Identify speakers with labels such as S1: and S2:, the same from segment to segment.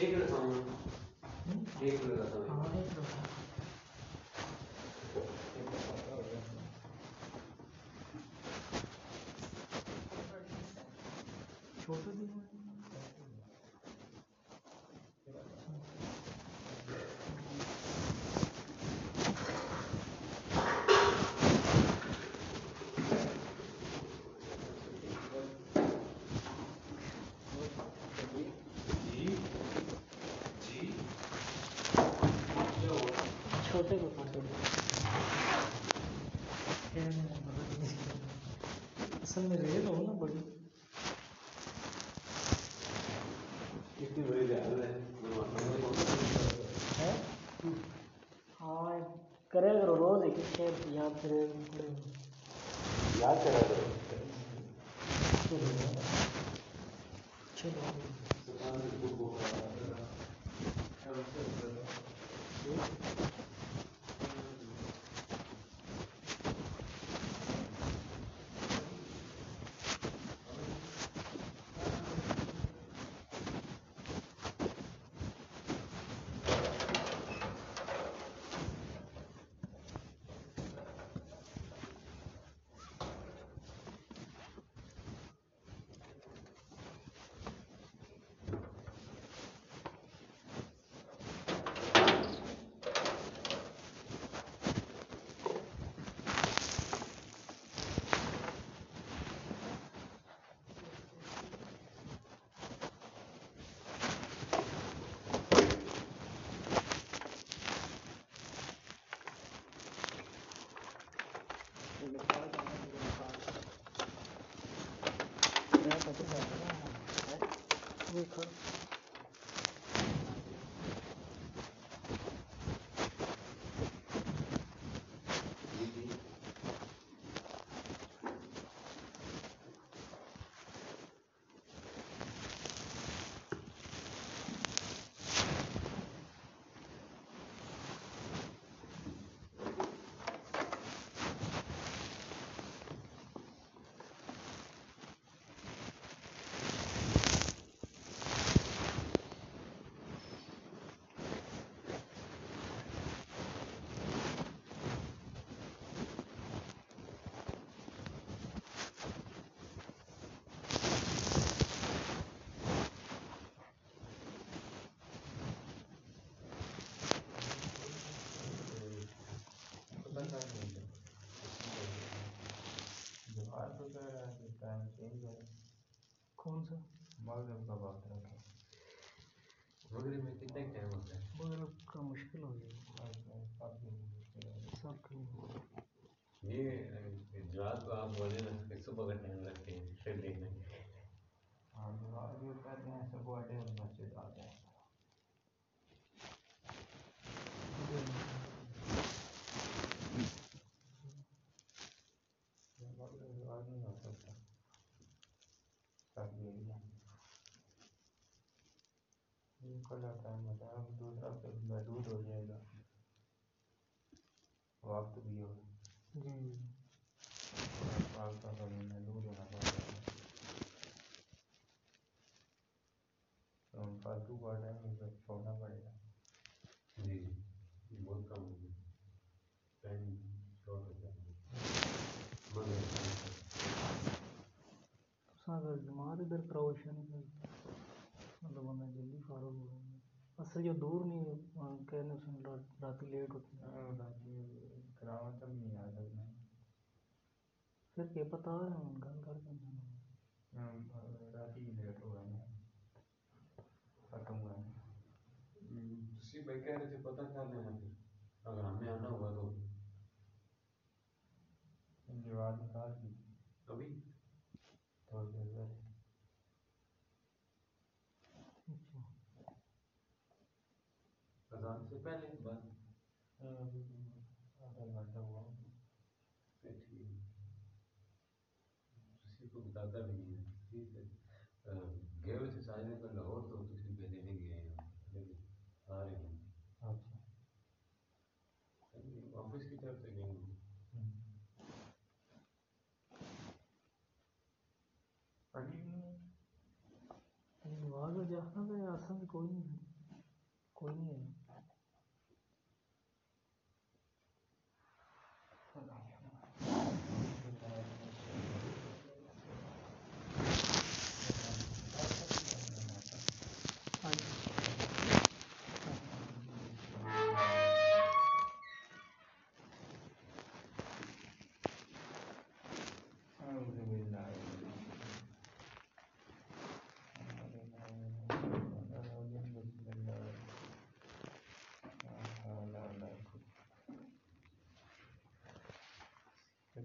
S1: 那个什么，那个。
S2: Amen. Obrigado. کون سا
S3: مغرب کا وقت رکھا مغرب میں تو کھلا ٹائم ہوتا ہے اب دوسرا پھر محدود ہو جائے گا وقت بھی ہو جی وقت کا محدود ہونا پڑتا ہے تو ان فالتو کا ٹائم اسے چھوڑنا پڑے گا جی بہت
S4: کم ہو گیا ٹائم چھوڑ ہو جائے
S2: گا جماعت ادھر پروشن مطلب ہمیں جلدی فارغ ہوئے سر یہ دور نہیں کہنے سے مطلب رات لے کو سر رات کراوا کر نہیں آیا بھائی میں سر کیا پتا ہے ان کا اندر سے
S3: ہاں رات ہی لے تو ہے ختم ہو گیا
S1: اسی بھائی کہہ رہے تھے پتا کیا دینا تھا اگر ہمیں آنا ہوا تو جواب نکال دی ساتھ کبھی تو پھر پتا بھی نہیں ہے ٹھیک ہے گئے ہوئے تھے سارے پر لاہور تو کسی پہ دینے گئے ہیں آ رہے ہیں آفس اچھا۔ کی طرف سے گئے
S2: نماز میں جانا تھا یا کوئی نہیں کوئی نہیں ہے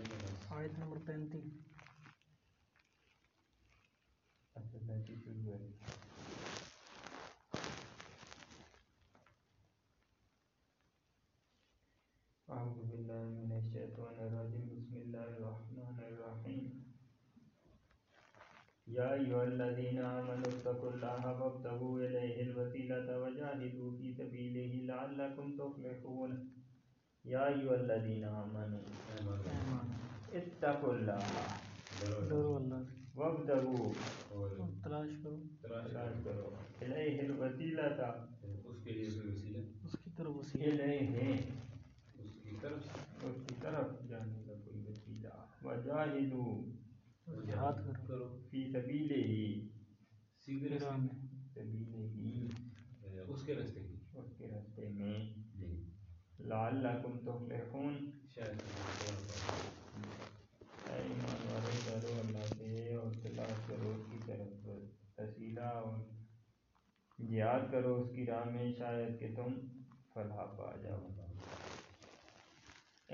S2: आयत नंबर पैंतीस
S3: أعوذ بالله من الشيطان الرجيم بسم الله الرحمن الرحيم يا أيها الذين آمنوا اتقوا الله وابتغوا إليه الوسيلة وجاهدوا في سبيله لعلكم تفلحون یا ایو الذین آمنوا اتقوا اللہ ڈرو اللہ سے تلاش کرو تلاش کرو الیہ الوسیلہ تا اس کے لیے کوئی وسیلہ
S4: اس کی طرف وسیلہ الیہ
S3: ہے اس کی طرف اس کی
S4: طرف جانے کا کوئی وسیلہ
S3: وجاہدو جہاد کرو فی سبیل ہی سیدھے راہ
S4: میں سبیل ہی اس کے رستے میں اس کے رستے میں لعلكم
S3: تفلحون ایمان والے درو اللہ سے اور تلاش کرو اس کی طرف تسیلہ اور یاد کرو اس کی راہ میں شاید کہ تم فلاح پا جاؤ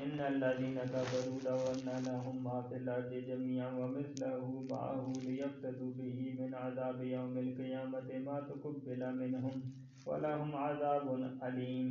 S3: ان اللہ دین کا برود ان لهم ما في الارض جميعا ومثله معه ليفتدوا به من عذاب يوم القيامه ما تقبل منهم ولهم عذاب اليم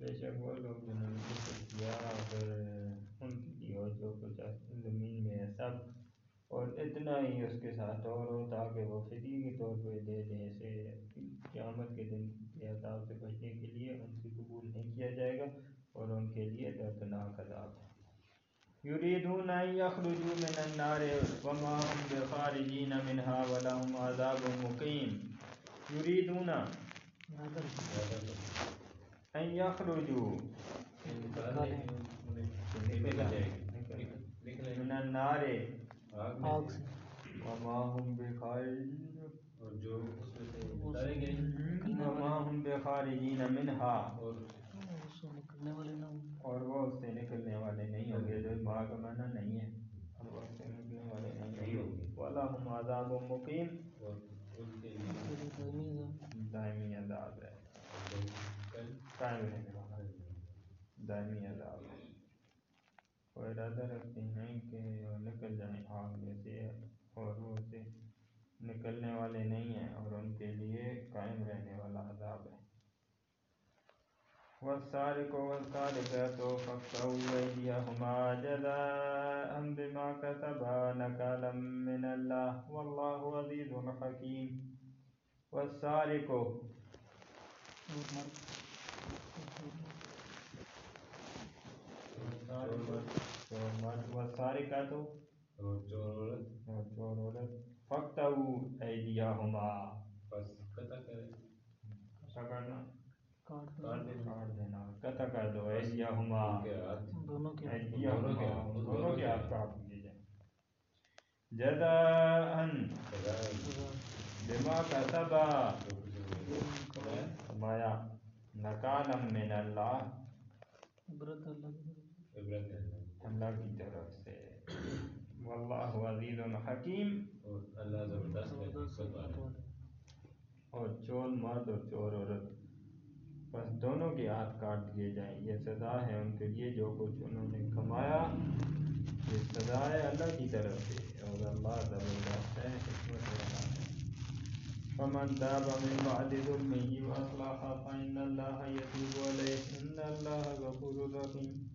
S3: بے شک وہ لوگوں نے اور اتنا ہی اس کے ساتھ اور ہو تاکہ وہ کے طور پہ بچنے کے لیے ان کی قبول نہیں کیا جائے گا اور ان کے لیے دردناک هم بخارجین منها ولا هم عذاب مقیم یریدون ان یخرجو من النار آگ سے وما هم بخارجین اور جو وما هم بخارجین منہا اور وہ اس سے نکلنے والے نہیں ہوں گے جو اس باغ مانا نہیں ہے اور وہ اس سے نکلنے والے نہیں ہوں گے وَلَهُمْ ہم مُقِيمٌ اور ان کے لیے دائمی عذاب ہے قائم رہنے والا دائمی عذاب ہے وہ ارادہ رکھتے ہیں کہ وہ نکل جائیں آگ میں سے اور وہ اسے نکلنے والے نہیں ہیں اور ان کے لیے قائم رہنے والا عذاب ہے والسارق والسارقات فاقطعوا أيديهما جزاء بما كسبا نكالا من الله والله عزيز حكيم والسارق بس قطع قطع کرنا کر دو دونوں دونوں کے کے ہاتھ کاٹ دیے جائیں بما کسبا دماغ نکالم
S1: اللہ
S3: کی کی طرف طرف سے سے واللہ و عزیز حکیم اور اور اور چور مرد عورت بس دونوں کے کے ہاتھ کاٹ دیے جائیں یہ یہ سزا سزا ہے ہے ہے ان لیے جو کچھ انہوں نے کمایا اللہ اللہ زبردست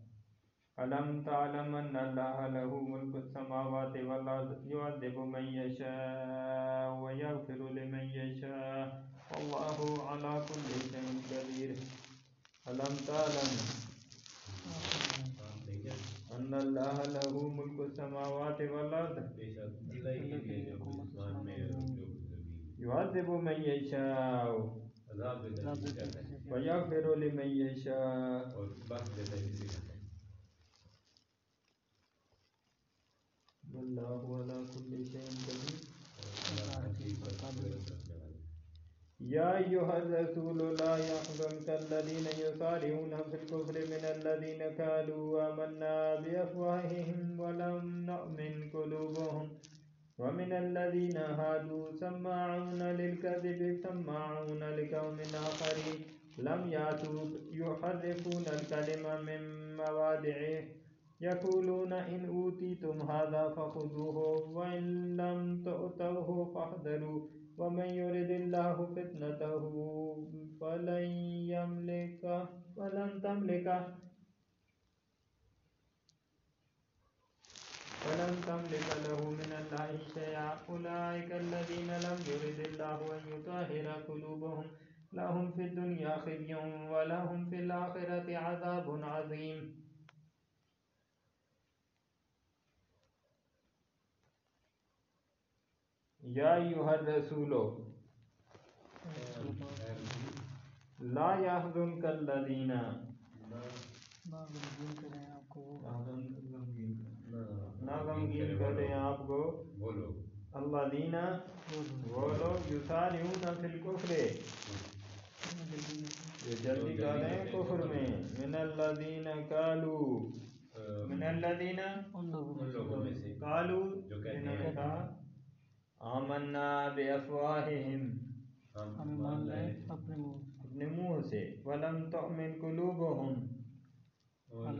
S3: الم تعلم ان الله له ملك السماوات والارض يعذب من يشاء ويغفر لمن يشاء والله على كل شيء قدير الم تعلم ان الله له ملك السماوات والارض يعذب من يشاء ويغفر لمن يشاء اور بخش دیتا ہے جسے چاہتا والله على كل
S4: شيء قدير
S3: يا أيها الرسول لا يحزنك الذين يصارعون في الكفر من الذين قالوا آمنا بأفواههم ولم نؤمن قلوبهم ومن الذين هادوا سماعون للكذب سماعون لقوم آخرين لم يأتوا يحرفون الكلمة من مواضعه یقولون ان اوتیتم هذا فخذوه وان لم تؤتوه فاحذروا ومن يرد الله فتنته فلن يملك فلن تملك فلن تملك له من الله شيئا أولئك الذين لم يرد الله أن يطهر قلوبهم لهم في الدنيا خزي ولهم في الآخرة عذاب عظيم یا ایوہ الرسولو لا یحضن کر لذینا
S2: نا غمگین کرے
S3: آپ کو اللہ دینا وہ لوگ جو سارے ہوں نا فی الکفر
S4: جو جلدی رہے ہیں کفر میں
S3: من اللہ دینا کالو من اللہ دینا ان لوگوں میں سے کالو جو کہتے ہیں آمنا بے افواہم
S2: اپنے
S3: منہ سے ولم تؤمن قلوبہم اور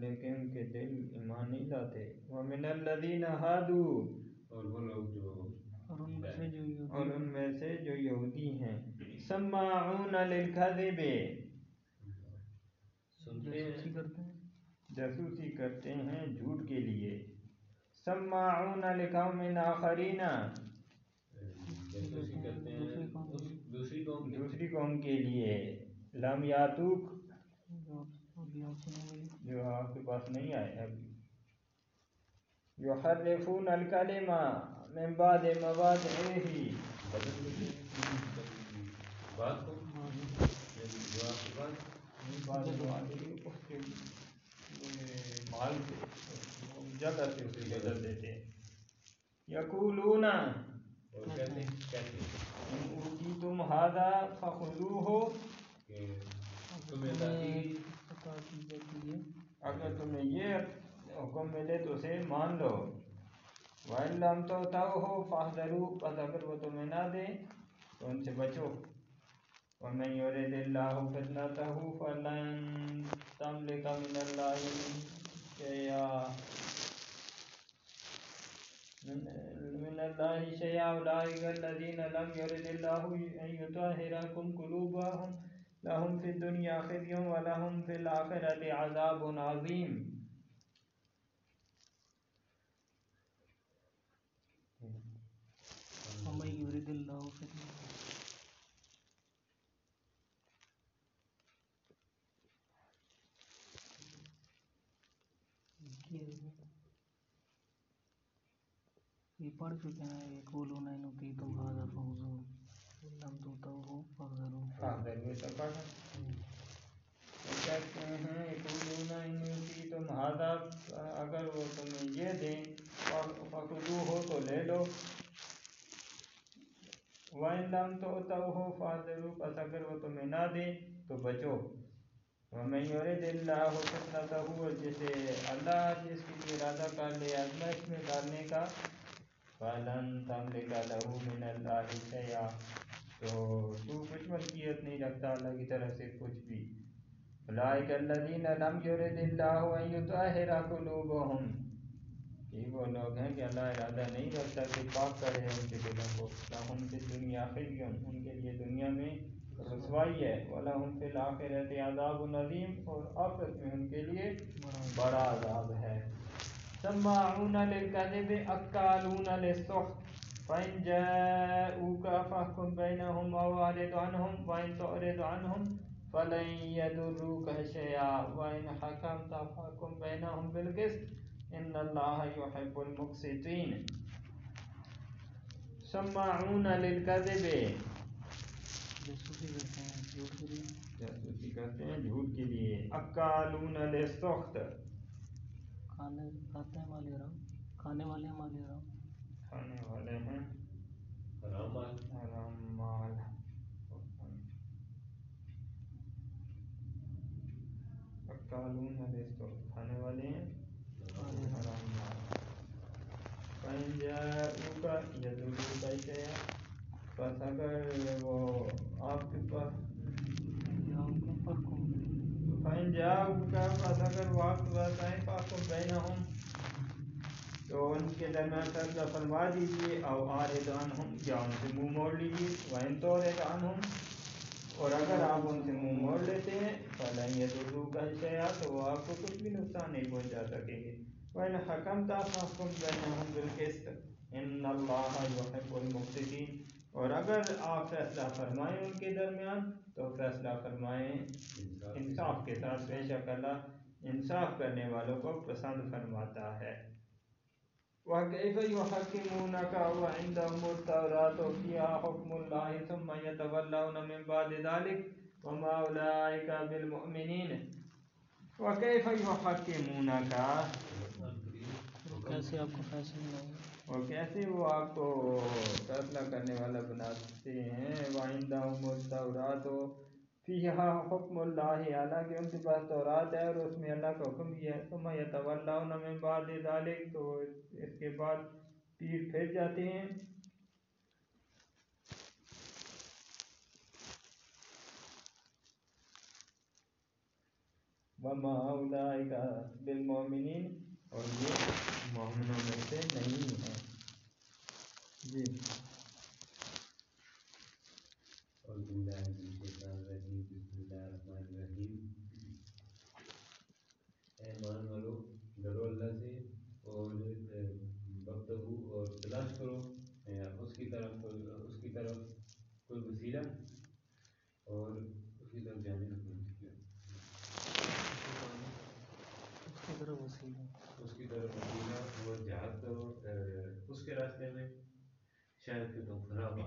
S3: لیکن ان کے دل ایمان نہیں لاتے ومن الذین ہادو اور وہ لوگ جو
S2: اور ان میں سے جو اور ان
S3: میں سے جو یہودی ہیں سماعون للکذب سنتے ہیں جاسوسی کرتے ہیں جھوٹ کے لیے سماعون لقوم آخرین دوسری قوم کے لیے لم یاتوک جو آپ کے پاس نہیں آئے ابھی جو حرفون الکلمہ من بعد مواد اے ہی بات کو مال سے جا کرتے اسے بدل دیتے یقولون تم فخلو ہو اگر تمہیں یہ حکم ملے تو اسے مان لو اگر وہ تمہیں نہ دے تو ان سے بچو راہ من الله شيئا أولئك الذين لم يرد الله أن يطهركم قلوبهم لهم في الدنيا خزي ولهم في الآخرة عذاب
S2: عظيم ومن يرد الله خزيه Thank you. پڑھ چکے ہیں یہ بولو نہیں نو کی تم ہاذا فوز لم تو تو ہو فذر ہاں یہ سب پڑھ کہتے ہیں بولو نہیں
S3: کی تم ہاذا اگر وہ تمہیں یہ دیں فقدو ہو تو لے لو وائن لم تو تو ہو فذر پس اگر وہ تمہیں نہ دیں تو بچو ہمیں یورے دل لا ہو سکتا تھا ہو جسے اللہ جس کی ارادہ کر لے آزمائش میں ڈالنے کا فلن تملک لہو من اللہ شیعا تو تو کچھ ملکیت نہیں رکھتا اللہ کی طرح سے کچھ بھی فلائک اللذین لم یرد اللہ ویتاہر قلوبہم یہ وہ لوگ ہیں کہ اللہ ارادہ نہیں کرتا کہ پاک کرے ان کے دلوں کو لہم فی دنیا خزیم ان کے لیے دنیا میں رسوائی ہے ولہم فی الاخرت عذاب نظیم اور آخرت میں ان کے لیے
S4: بڑا عذاب
S3: ہے سماعون للكذب أكالون للسحت فإن جاءوك فاحكم بينهم أو أعرض عنهم وإن تعرض عنهم فلن يدروك شيئا وإن حكمت فاحكم بينهم بالقسط إن الله يحب المقسطين سماعون للكذب جاسوسی کرتے ہیں جھوٹ کے لیے اکالون للسخت
S2: کھانے کھاتے ہیں مال حرام کھانے والے ہیں مال حرام
S3: کھانے والے ہیں حرام مال حرام مال قالون حدیث تو کھانے والے ہیں
S4: کھانے حرام مال
S3: فَإِنْ جَاءُوكَ يَدُوْا بِالْبَيْتَ فَسَقَرْ وَوْا آپ کے پاس فائن جا کا اگر وقت بتائیں پاک بہنا ہوں تو ان کے درمیان قرضہ فرما دیجیے او آر دان ہوں یا ان سے منہ موڑ لیجیے وائن تو اور ہوں اور اگر آپ ان سے منہ موڑ لیتے ہیں فلاں یہ تو دو کا حصہ ہے تو وہ آپ کو کچھ بھی نقصان نہیں پہنچا سکیں گے وائن حکم تھا فاقم بہنا ہوں بالکش ان اللہ وحب المفتین اور اگر آپ فیصلہ فرمائیں ان کے درمیان تو فیصلہ فرمائیں انصاف کے ساتھ بے شک اللہ انصاف کرنے والوں کو پسند فرماتا ہے وَكَيْفَ يُحَكِّمُونَكَ وَعِنْدَ مُرْتَوْرَاتُ فِي آخُمُ اللَّهِ ثُمَّ يَتَوَلَّوْنَ مِنْ بَعْدِ ذَلِكَ وَمَا أُولَٰئِكَ بِالْمُؤْمِنِينَ وَكَيْفَ يُحَكِّمُونَكَ کیسے آپ کو فیصل اور کیسے وہ آپ کو فیصلہ کرنے والا بناتے ہیں وائندہ مستورات ہو فی حکم اللہ اعلیٰ کہ ان کے پاس تورات ہے اور اس میں اللہ کا حکم بھی ہے تم یا طلّہ میں بعد ڈالے تو اس کے بعد پیر پھر جاتے ہیں وما اولئك بالمؤمنین اور یہ مومنوں میں سے نہیں ہے جی
S1: اے مولانا روح 现在就等菩萨保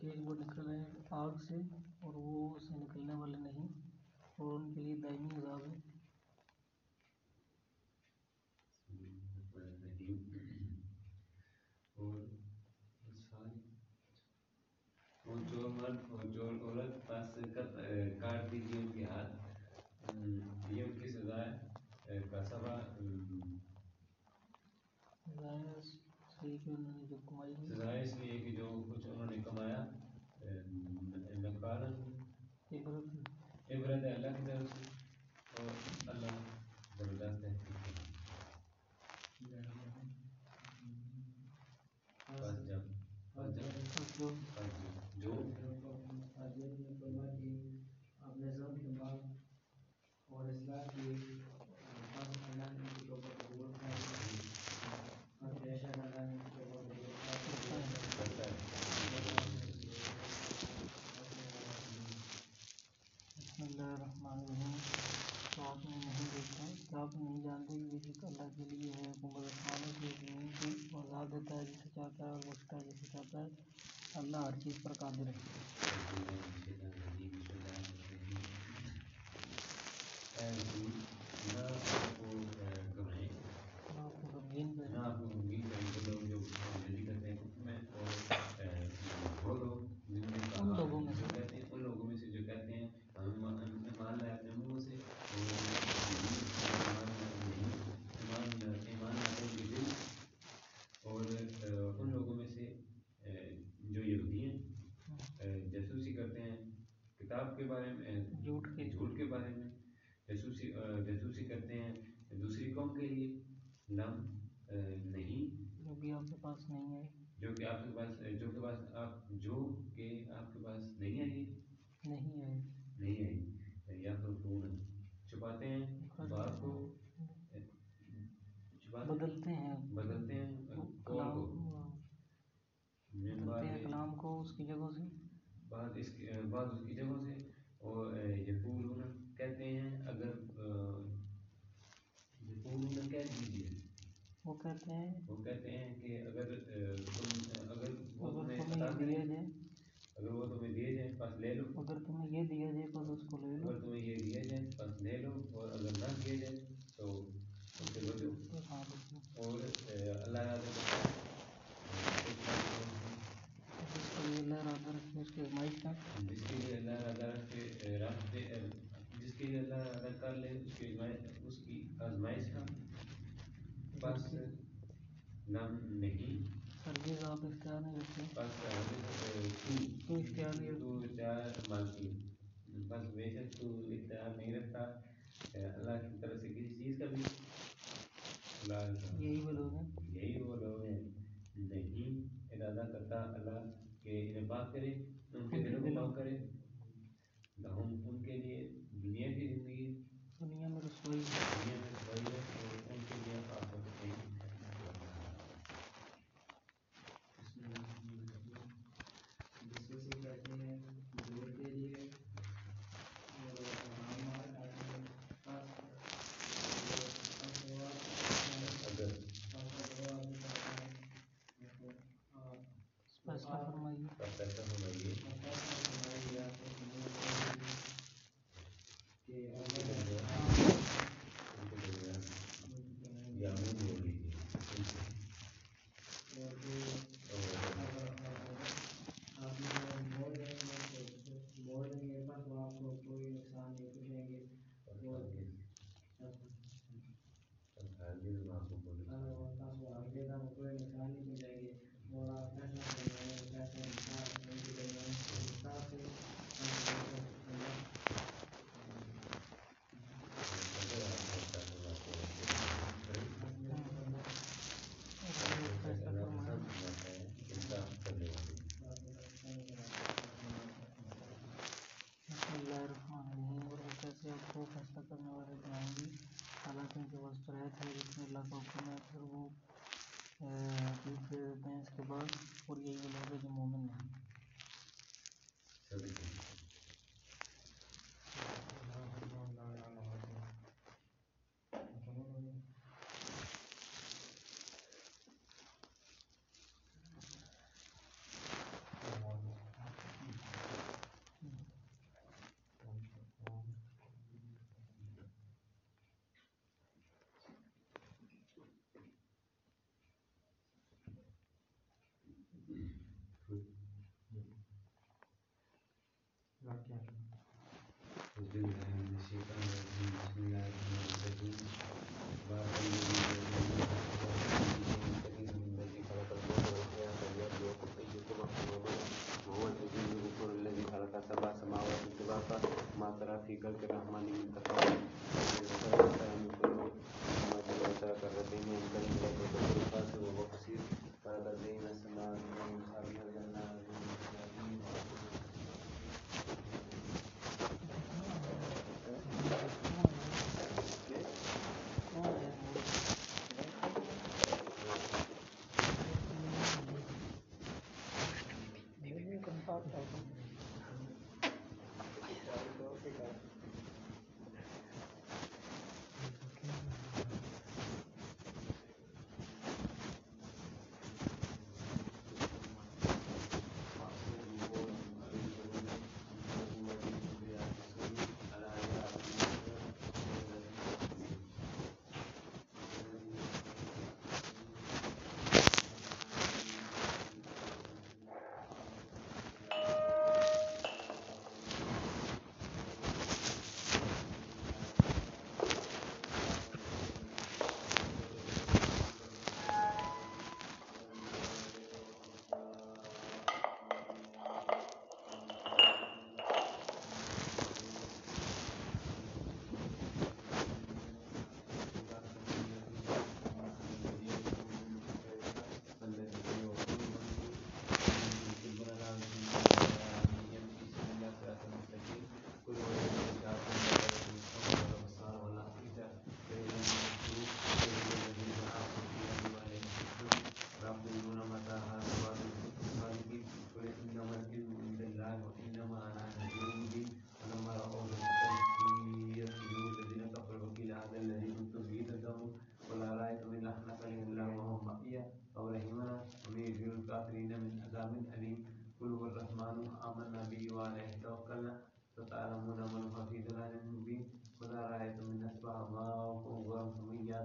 S2: کہ وہ نکل ہے آگ سے اور وہ اس سے نکلنے والے نہیں اور ان کے لیے دائمی عذاب ہے
S1: Thank you. Gracias.
S2: تھا جس میں اللہ کا حکم ہے پھر وہ پیٹھ پہ کے بعد اور یہی وہ لوگ ہیں جو مومن ہیں
S1: کیا ہے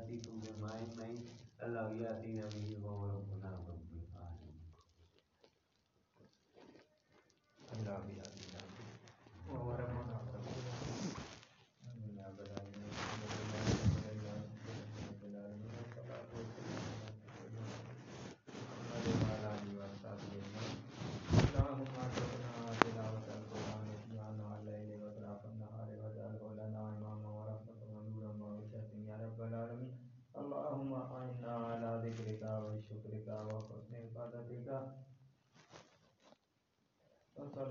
S1: تم بے مائن نہیں اللہ بھی آتی نے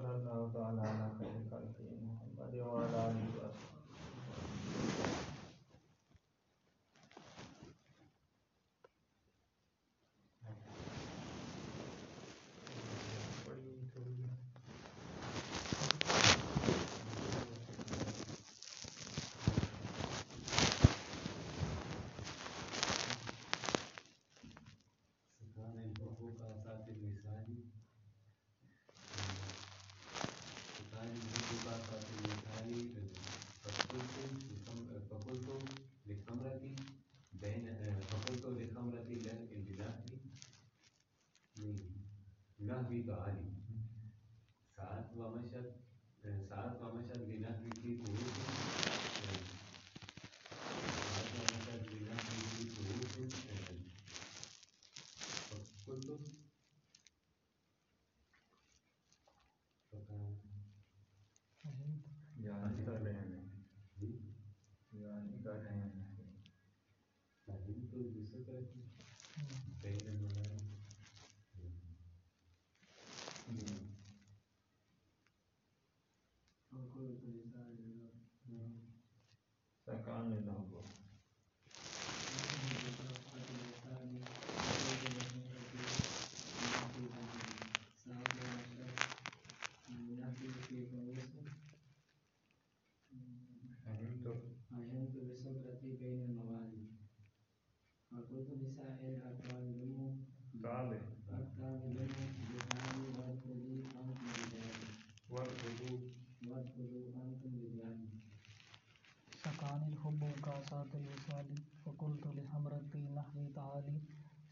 S3: صلى الله تعالى على خير خلقه محمد وعلى
S1: ساتویں کہانی سات وامشد سات وامشد لینا کی گرو یعنی کر رہے ہیں
S4: جی۔ یعنی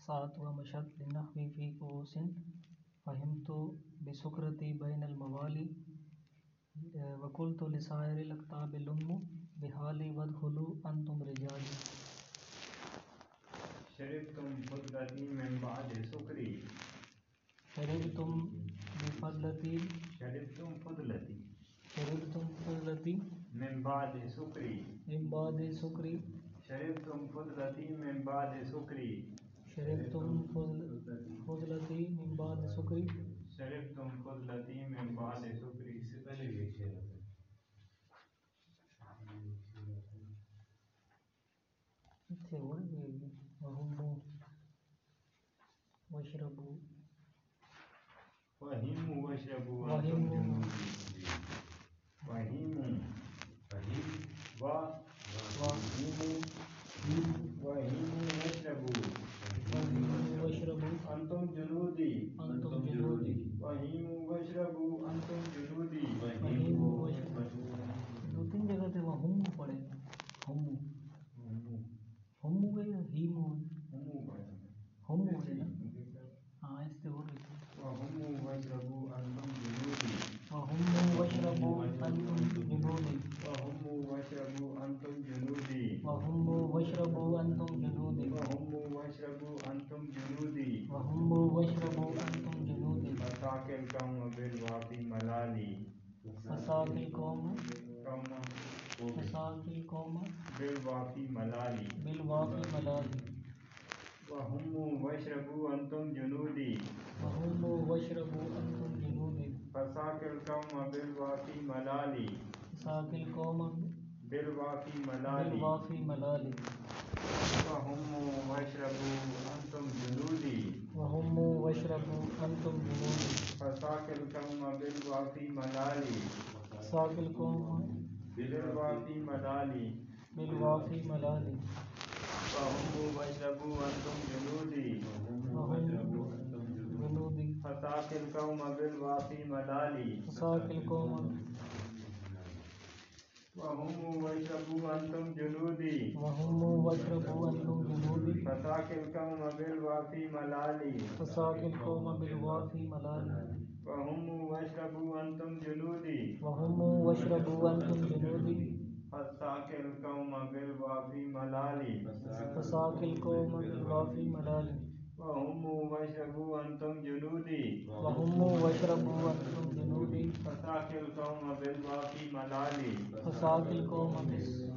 S2: الصاد ومشد بنحو ذي قوس فهمت بسكرتي بين الموالي وقلت لسائر الكتاب لم بحالي ودخلوا انتم رجال
S3: شربتم بدلتي من بعد سكري
S2: شربتم بفضلتي شربتم فضلتي شربتم فضلتي من بعد سكري من بعد سكري
S3: شربتم فضلتي من بعد سكري شرفتم
S2: فضلتی من بعد سکری
S3: شرفتم فضلتی من بعد سکری اس سے پہلے بھی شرف
S2: ہے وہم بو وشربو
S3: وہم وشربو وہم وہم وہم وہم وہم demon القوم بالوافی ملالی ساق القوم بالوافی ملالی بالوافی ملالی وهم واشربوا انتم جلودی وهم واشربوا انتم جلودی فساق القوم بالوافی ملالی ساق القوم بالوافی ملالی بالوافی ملالی وهم واشربوا انتم جلودی وهم واشربوا انتم جلودی فساقل قوم بالواقی مدالی فساقل قوم وهموا واشربوا انتم جنودي وهموا واشربوا انتم جنودي فساق القوم بالوافي ملالي فساق القوم بالوافي ملالي وهموا واشربوا انتم جنودي
S2: وهموا واشربوا انتم
S3: جنودي فساق القوم بالوافي ملالي فساق القوم بالوافي ملالي وهموا واشربوا أنتم جنودي
S2: وهموا واشربوا أنتم
S3: جنودي فساق القوم
S2: بالواقع ملالي فساق القوم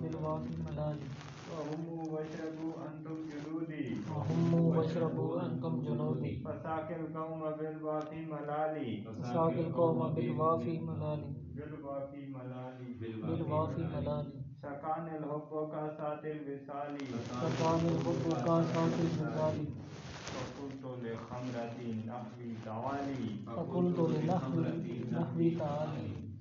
S2: بالواقع ملالي وهموا واشربوا أنتم جنودي وهموا واشربوا أنتم جنودي
S3: فساق القوم بالواقع ملالي فساق القوم بالواقع ملالي بالواقع ملالي بالواقع ملالي سکان الحب کا ساتھ الوصالی سکان الحب کا ساتھ الوصالی فقلت لخمرتي نحوي تعالي فقلت لنحوي سکون تو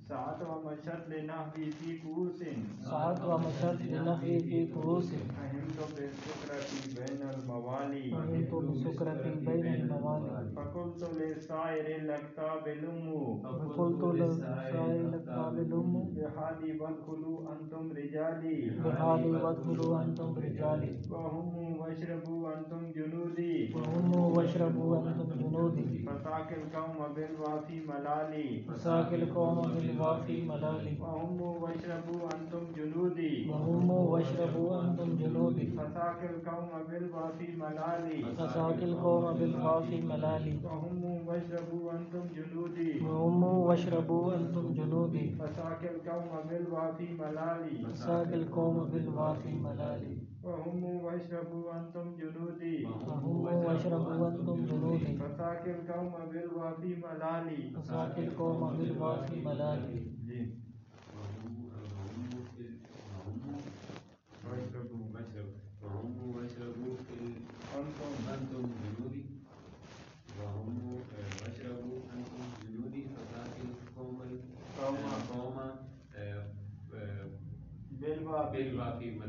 S3: سات و مشت لینا فی فی قوسن سات و مشت لینا فی فی قوسن اہم تو بے سکرتی بین الموالی اہم تو بے سکرتی بین الموالی فکل تو لے سائر لکتا بلومو فکل تو لے سائر لکتا بلومو بحالی ودخلو انتم رجالی بحالی ودخلو انتم رجالی وہمو وشربو انتم جنودی وہمو وشربو انتم جنودی فساکل قوم بلواسی ملالی فساکل قوم بلواسی ملالی وهموا وهموا وهموا وهموا واشربوا واشربوا واشربوا واشربوا أنتم أنتم أنتم أنتم جنودي جنودي جنودي جنودي فساق فساق فساق فساق القوم القوم القوم القوم ملالي
S2: ملالي ملالي ملالي
S3: وهم واشربوا جنودي وهم واشربوا انتم جنودي فساق القوم بالوافي ملالي فساق القوم بالوافي ملالي
S1: بالوافي ملالي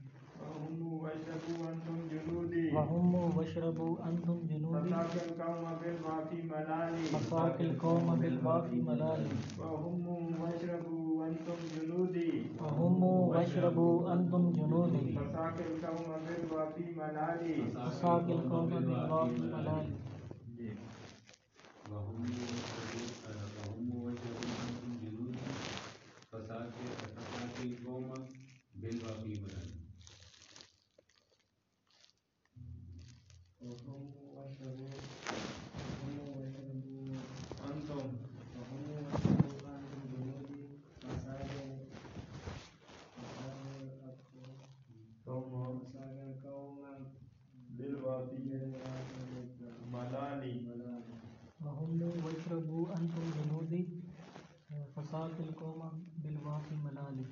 S2: وهم واشربوا أنتم
S3: جنودي وهموا القوم بالوافي
S2: ملالي وهم القوم واشربوا أنتم جنودي وهموا واشربوا أنتم جنودي مساك القوم بالوافي ملالي مساك القوم بالوافي ملالي سال کل قوما بالواقع ملالک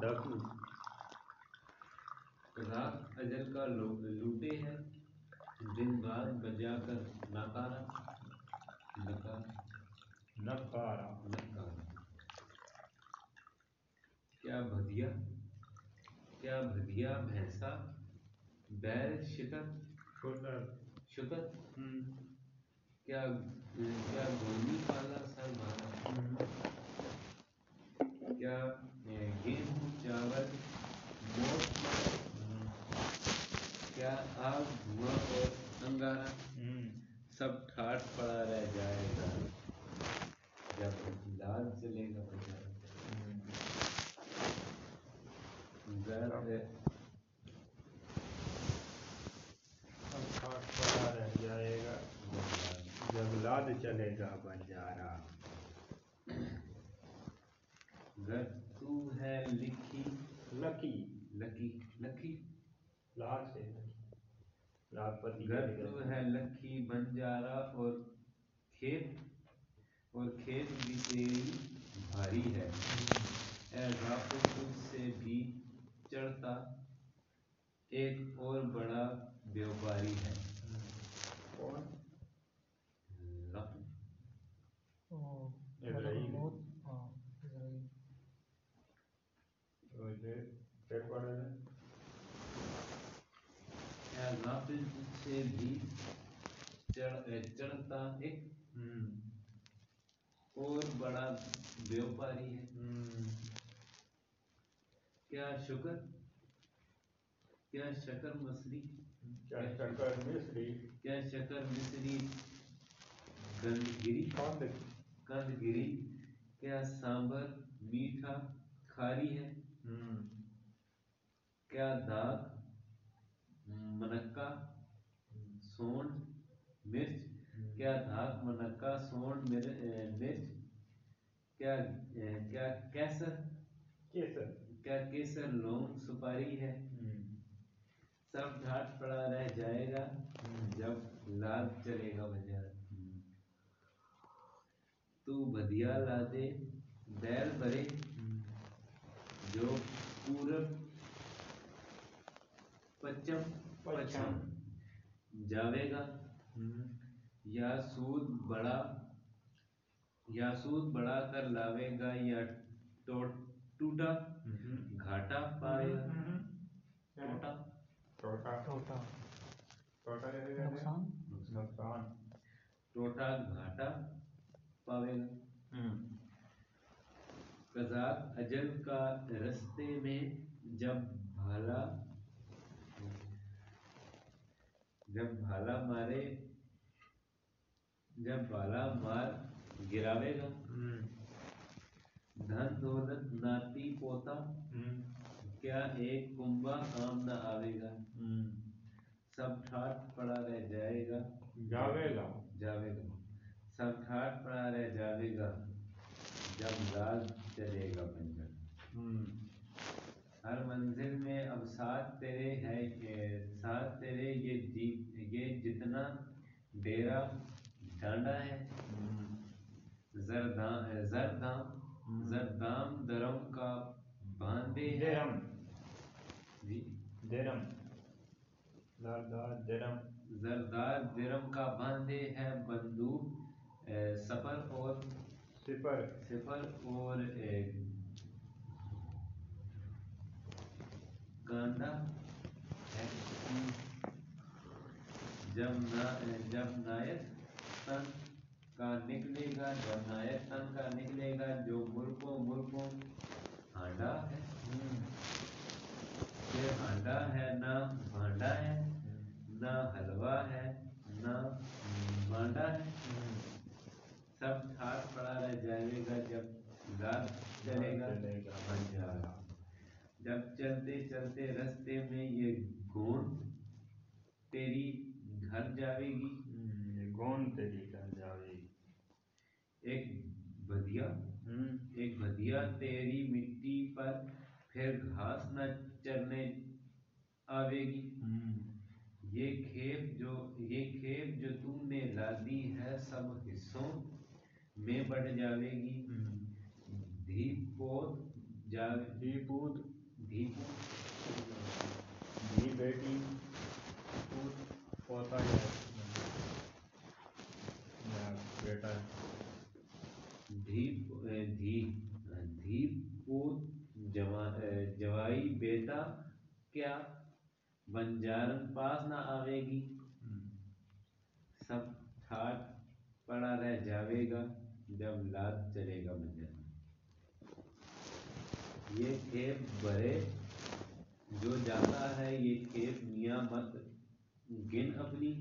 S1: ڈاکو رات اجل کا لوٹے ہیں دن رات بجا کر نکارا نکارا نکارا کیا بھدیا کیا بھدیا بھینسا بیل شکت شکت کیا کیا گولی پالا سر بارا کیا گیہوں چاول کیا آگ دھواں اور سب ٹھاٹ پڑا رہ جائے گا جب جب لال جلے گا گا
S3: چلے بنجارا گھر ہے لکھی
S1: لکی لکی لکی لاہور سے لاہور پر گرد ہے لکھی بنجارا اور کھیت اور کھیت بھی تیری بھاری ہے اے راپو تجھ سے بھی چڑھتا ایک اور بڑا بیوپاری ہے کون اور بڑا ہے کیا کیا کیا کیا کیا شکر شکر شکر شکر مصری مصری مصری گندگیری گندگیری سانبر میٹھا کھاری ہے کیا داغ منکا سون مرچ کیا دھاک منکا سون مرچ کیا کیسر کیا کیسر لونگ سپاری ہے سب ڈھاٹ پڑا رہ جائے گا جب لال چلے گا بازار تو بدیا لا دے بیل برے جو پورب رستے میں جب بھالا جب بھالا مارے جب بھالا مار گراوے گا دھن دولت ناتی پوتا کیا ایک کمبا کام نہ آوے گا سب ٹھاٹ پڑا رہ جائے گا جاوے گا جاوے گا سب ٹھاٹ پڑا رہ جاوے گا جب لال چلے گا بنجر ہوں ہر منزل میں اب ساتھ تیرے ہے ساتھ تیرے یہ جی، یہ جتنا ڈیرا ڈانڈا ہے زردام زردام زردام درم کا باندھے درم جی درم
S3: زردار درم
S1: زردار درم کا باندھے ہے بندوق سفر اور صفر صفر اور جب جب جب کا کا نکلے نکلے گا گا جو ملکوں ملکوں ہانڈا ہانڈا ہے ہے ہے ہے ہے نہ نہ نہ بھانڈا حلوہ بانڈا سب پڑا رہ جائے گا جب چلے گا بن جائے گا جب چلتے چلتے رستے میں یہ گون تیری گھر جاوے گی یہ گون تیری گھر جاوے گی ایک بدیا ایک بدیا تیری مٹی پر پھر گھاس نہ چرنے آوے گی یہ کھیپ جو یہ کھیپ جو تم نے لادی ہے سب حصوں میں بڑھ جاوے گی دھی پوت جاوے دھی پوت بنجارن پاس نہ آپ پڑا رہ جاوے گا جب لاد چلے گا بنجارن یہ کھیپ بھرے جو جاتا ہے یہ کھیپ میاں مت گن اپنی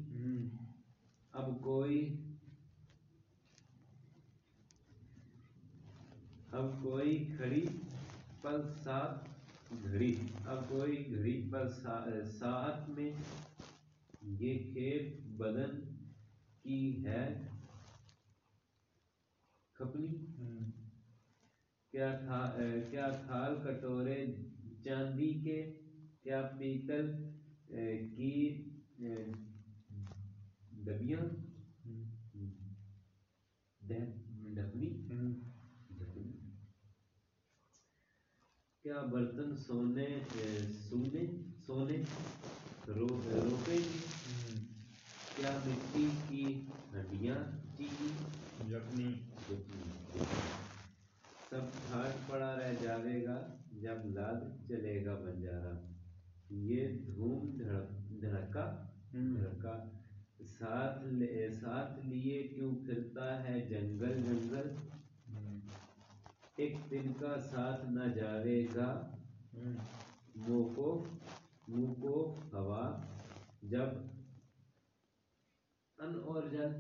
S1: اب کوئی اب کوئی کھڑی پر ساتھ گھڑی اب کوئی گھڑی پر ساتھ میں یہ کھیپ بدن کی ہے کھپلی کیا تھا کیا تھال کٹورے چاندی کے کیا پیتل کی ڈبیاں کیا برتن سونے سونے سونے روپے گی کیا مٹی کی ہڈیاں چیز جٹنی سب گھاٹ پڑا رہ جاوے گا جب لاد چلے گا بنجارا یہ دھوم دھڑک دھڑکا دھڑکا ساتھ لے ساتھ لیے کیوں پھرتا ہے جنگل جنگل ایک دن کا ساتھ نہ جاوے گا منہ کو منہ کو ہوا جب ان اور جن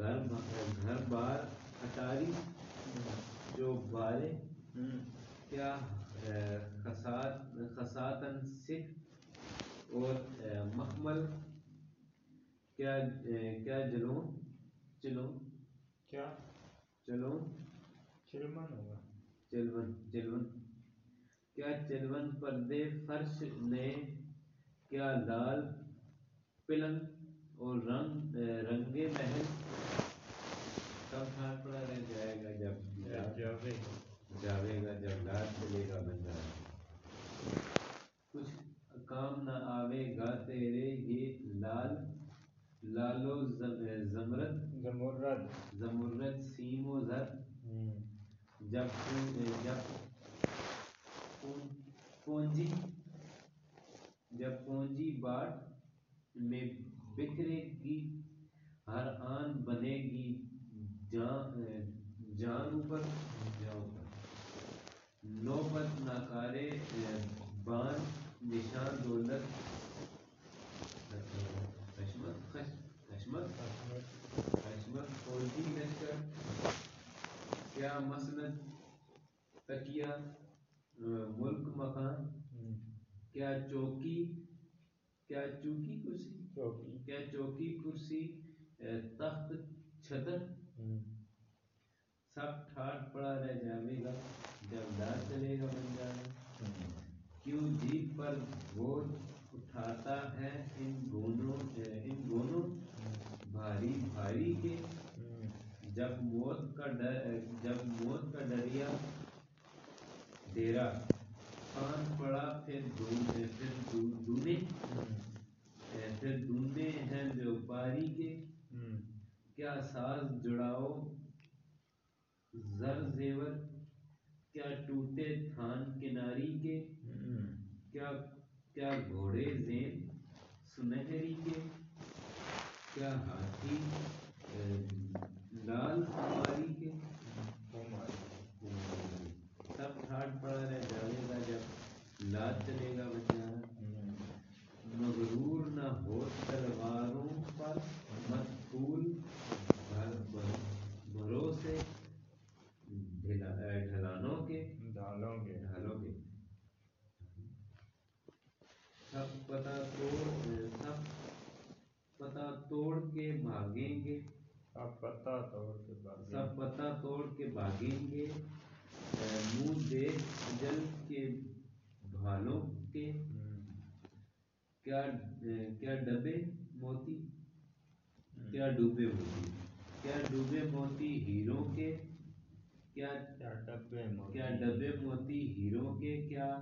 S2: گھر گھر بار
S1: اٹاری جو بارے کیا خسات سکھ اور مخمل کیا کیا جلون چلون کیا چلون چلمن ہوگا چلون چلون کیا چلون پردے فرش نئے کیا لال پلنگ اور رنگ رنگے محل رہ جائے گا گا گا گا جب جب جب جب جب جاوے لاد چلے بندہ کچھ کام نہ آوے تیرے یہ لال لالو زمرد زمرد زمرد سیم و زر پونجی پونجی باٹ میں بکھرے گی ہر آن بنے گی جان اوپر جا اوپر نوبت ناکارے بان نشان دولت خشمت خشمت خشمت فوجی لشکر کیا مسند تکیا ملک مکان کیا چوکی کیا چوکی کرسی کیا چوکی کرسی تخت چھتر
S4: سب
S1: ٹھاٹ پڑا رہ گا جب ڈر چلے گا بن جائے کیوں جیت پر اٹھاتا ہے ان ان دونوں دونوں بھاری بھاری کے جب موت کا ڈر جب موت کا ڈریا ڈیرا پان پڑا پھر دونے دونے
S4: پھر
S1: پھر ہیں ایسے کے کیا ساز جڑاؤ زر زیور کیا ٹوٹے تھان کناری کے کیا کیا گھوڑے زین سنہری کے کیا ہاتھی لال ہماری کے سب ٹھاٹ پڑا رہ جائے گا جب لاد چلے گا بچے توڑ کے بھاگیں گے سب
S3: پتا توڑ کے بھاگیں سب پتا توڑ کے بھاگیں
S1: گے منہ دیکھ جل کے بھالوں کے کیا کیا ڈبے موتی کیا ڈوبے موتی کیا ڈوبے موتی ہیروں کے کیا ڈبے کیا ڈبے موتی ہیروں کے کیا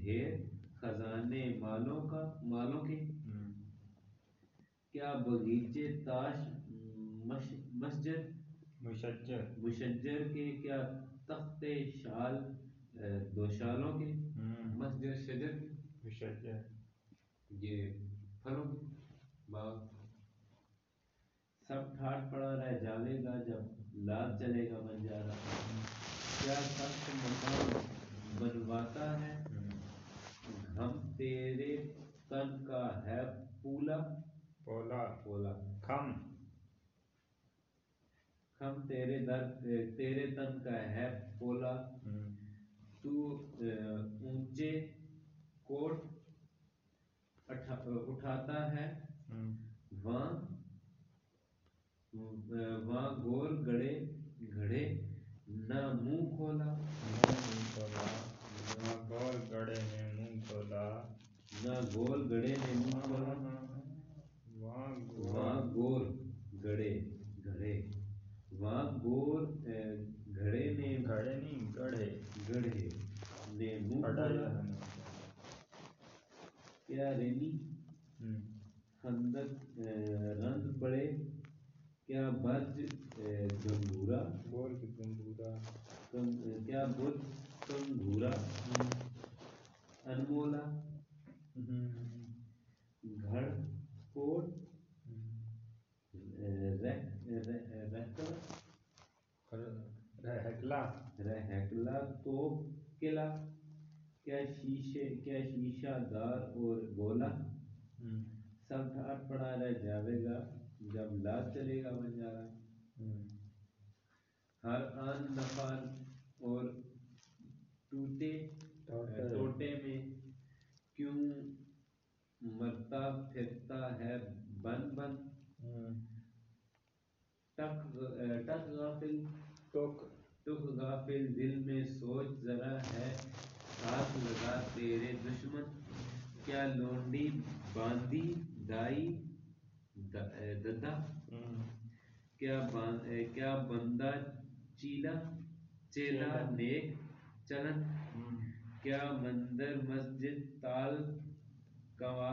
S1: ڈھیر خزانے مالوں کا مالوں کے کیا باغیچے تاش مسجد مشجر مشجر کے کیا تخت شال دو شالوں کے مسجد شجر مشجر یہ پھلوں باغ سب ٹھاٹ پڑا رہ جانے گا جب لاد چلے گا بن جا رہا کیا سخت مکان بنواتا ہے ہم تیرے تن کا ہے پولا بولا بولا کم کم تیرے در تیرے تن کا ہے پولا تو اونچے کوٹ اٹھاتا ہے وہاں وہاں گول گڑے گڑے نہ منہ کھولا
S3: نہ گول گڑے نے منہ کھولا نہ گول گڑے نے منہ کھولا ہاں، ہاں، ہاں۔ گور گڑے
S1: گڑے واہ گور گھڑے نے گھڑے نہیں گڑھے گڑھے نے منہ کیا رینی خندق رند پڑے کیا بج گنگورا
S3: بول کے گنگورا کیا بج
S1: گنگورا انمولا گھڑ کوٹ تو قلعہ کیا شیشے کیا شیشہ دار اور گولا سب ٹھار پڑا رہ جاوے گا جب لاز چلے گا بن جا رہا ہر آن نفال اور ٹوٹے ٹوٹے میں کیوں مرتا پھرتا ہے بن بن हुँ. غافل غافل دل میں سوچ ذرا ہے لگا تیرے دشمن کیا کیا کیا لونڈی دائی بندہ چیلا چیلا نیک چلن مندر مسجد تال کوا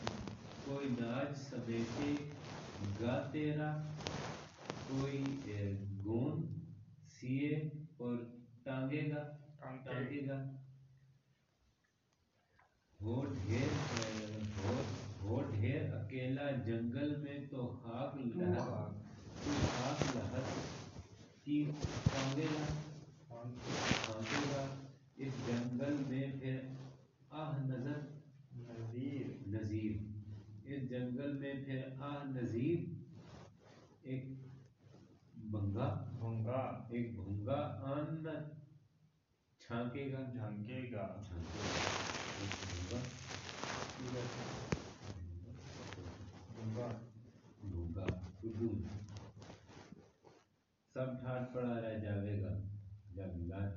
S1: کوئی ناج سبیتے گا تیرا کوئی گون سیے اور ٹانگے گا ٹانگے گا ہو ڈھیر اکیلا جنگل میں تو خاک لہر تو خاک لہر کی ٹانگے گا ٹانگے گا اس جنگل میں پھر آہ نظر نظیر نظیر اس جنگل میں پھر آ نذیر ایک بنگا بھونگا ایک بھونگا آن چھانکے گا جھانکے گا چھانکے گا بھونگا سب ٹھاٹ پڑا رہ جاوے گا جب لاچ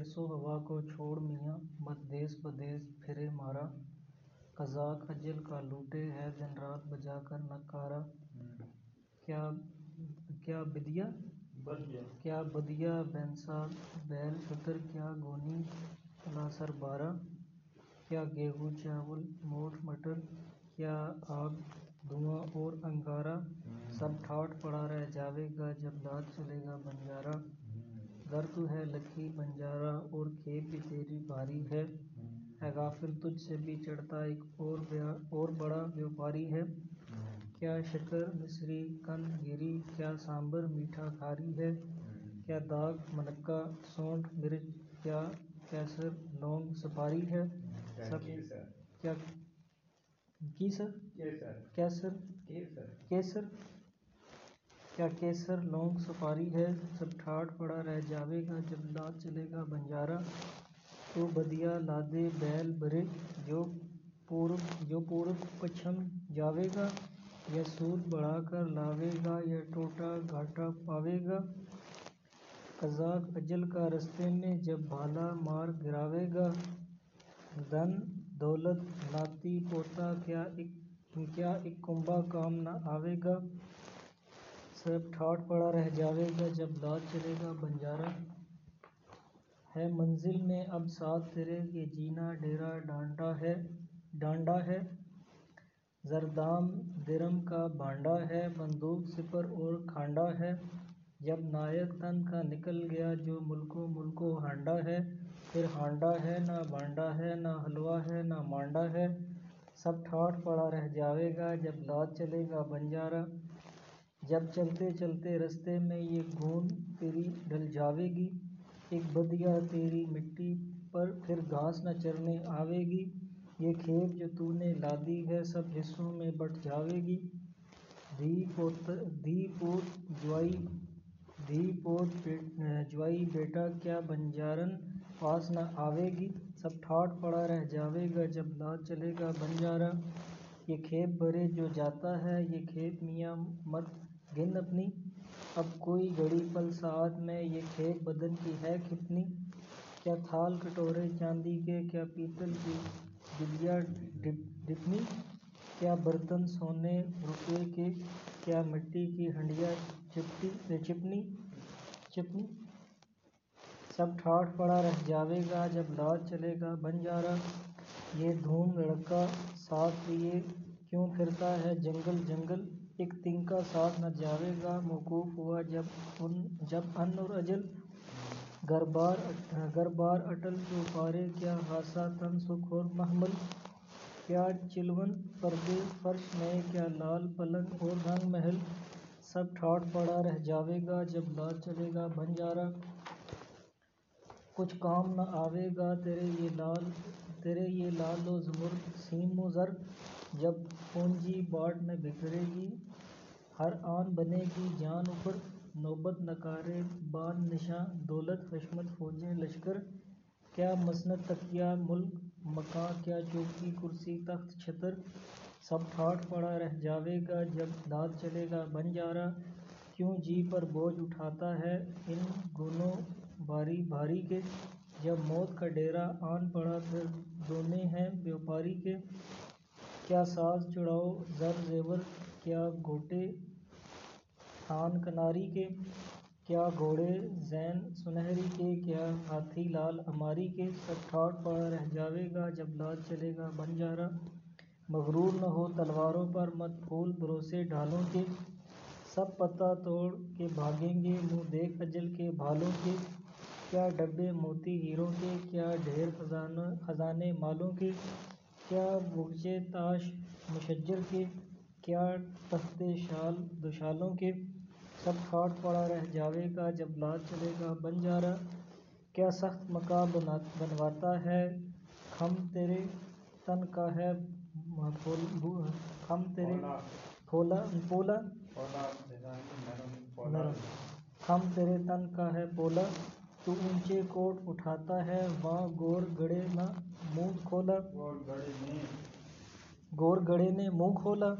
S2: پھر سو ہوا کو چھوڑ میاں بد دیس بدیس پھرے مارا قزاق اجل کا لوٹے ہے دن رات بجا کر نکارا کیا کیا بدیا کیا بدیا بینسا بیل فطر کیا گونی تناسر بارہ کیا گیہوں چاول موٹ مٹر کیا آگ دھواں اور انگارہ سب ٹھاٹ پڑا رہ جاوے گا جب لاد چلے گا بنجارہ درد ہے لکھی بنجارا اور کھیت بھی تیری بھاری ہے اے غافل تجھ سے بھی چڑھتا ایک اور اور بڑا ویوپاری ہے کیا شکر مصری کن گری کیا سانبر میٹھا کھاری ہے کیا داغ منکا سونٹ مرچ کیا کیسر لونگ سپاری ہے سب کیا کی سر کیسر کیسر کیسر کیا کیسر لونگ سفاری ہے جب ٹھاٹ پڑا رہ جاوے گا جب لا چلے گا بنجارہ تو بدیا لادے بیل برے جو پورب جو پورب پچھم جاوے گا یا سود بڑھا کر لاوے گا یا ٹوٹا گھاٹا پاوے گا قزاق اجل کا رستے میں جب بھالا مار گراوے گا دن دولت لاتی پوتا کیا ایک کیا ایک کنبا کام نہ آوے گا سب ٹھاٹ پڑا رہ جاوے گا جب لاد چلے گا بنجارہ ہے منزل میں اب ساتھ تیرے یہ جینا ڈیرا ڈانڈا ہے ڈانڈا ہے زردام درم کا بھانڈا ہے بندوق سپر اور کھانڈا ہے جب نائک تن کا نکل گیا جو ملکو ملکو ہانڈا ہے پھر ہانڈا ہے نہ بانڈا ہے نہ حلوہ ہے نہ مانڈا ہے سب ٹھاٹ پڑا رہ جاوے گا جب لاد چلے گا بنجارہ جب چلتے چلتے رستے میں یہ گون تیری ڈھل جاوے گی ایک بدیا تیری مٹی پر پھر گھاس نہ چرنے آوے گی یہ کھیپ جو تو نے لادی ہے سب حصوں میں بٹ جاوے گی دھی پوت جوائی دھی پوت جوائی بیٹا کیا بنجارن پاس نہ آوے گی سب ٹھاٹ پڑا رہ جاوے گا جب لاد چلے گا بنجارن یہ کھیپ بھرے جو جاتا ہے یہ کھیت میاں مت گن اپنی اب کوئی گڑی پل ساتھ میں یہ کھیت بدن کی ہے کتنی کیا تھال کٹورے چاندی کے کیا پیتل کی کیا برتن سونے روپے کے کیا مٹی کی ہنڈیا چپٹی چپنی چپنی سب ٹھاٹ پڑا رہ جاوے گا جب لاد چلے گا بن جا رہا یہ دھوم لڑکا ساتھ لیے کیوں پھرتا ہے جنگل جنگل ایک تنکا ساتھ نہ جاوے گا موقوف ہوا جب ان جب ان اور اجل گھر گھر بار اٹل جو پارے کیا ہاسا تن سکھ اور محمل کیا چلون پردے فرش نئے کیا لال پلنگ اور رنگ محل سب ٹھاٹ پڑا رہ جاوے گا جب لال چلے گا بن جارا کچھ کام نہ آوے گا تیرے یہ لال تیرے یہ لال و زمر سیم و زر جب پونجی باٹ میں بکھرے گی ہر آن بنے گی جان اوپر نوبت نکارے بان نشاں دولت حشمت فوجیں لشکر کیا مسنت تکیہ ملک مکاں کیا چوکی کرسی تخت چھتر سب ٹھاٹ پڑا رہ جاوے گا جب داد چلے گا بن جارا کیوں جی پر بوجھ اٹھاتا ہے ان گونوں بھاری بھاری کے جب موت کا ڈیرا آن پڑا پھر دونے ہیں بیوپاری کے کیا ساز چڑھاؤ زر زیور کیا گھوٹے خان کناری کے کیا گھوڑے زین سنہری کے کیا ہاتھی لال اماری کے سب ٹھاٹ پڑا رہ جاوے گا جب لال چلے گا بن جا رہا مغرور نہ ہو تلواروں پر مت پھول بھروسے ڈھالوں کے سب پتہ توڑ کے بھاگیں گے منہ دیکھ اجل کے بھالوں کے کیا ڈبے موتی ہیروں کے کیا ڈھیر خزانہ خزانے مالوں کے کیا بغچے تاش مشجر کے کیا تختے شال دشالوں کے سب خاٹ پڑا رہ جاوے گا جب لاد چلے گا بن جا رہا کیا سخت مکہ بنواتا ہے خم تیرے تن کا ہے خم تیرے پھولا پولا خم تیرے تن کا ہے پولا تو اونچے کوٹ اٹھاتا ہے وہاں گور گڑے نہ منہ کھولا گور گڑے نے منہ کھولا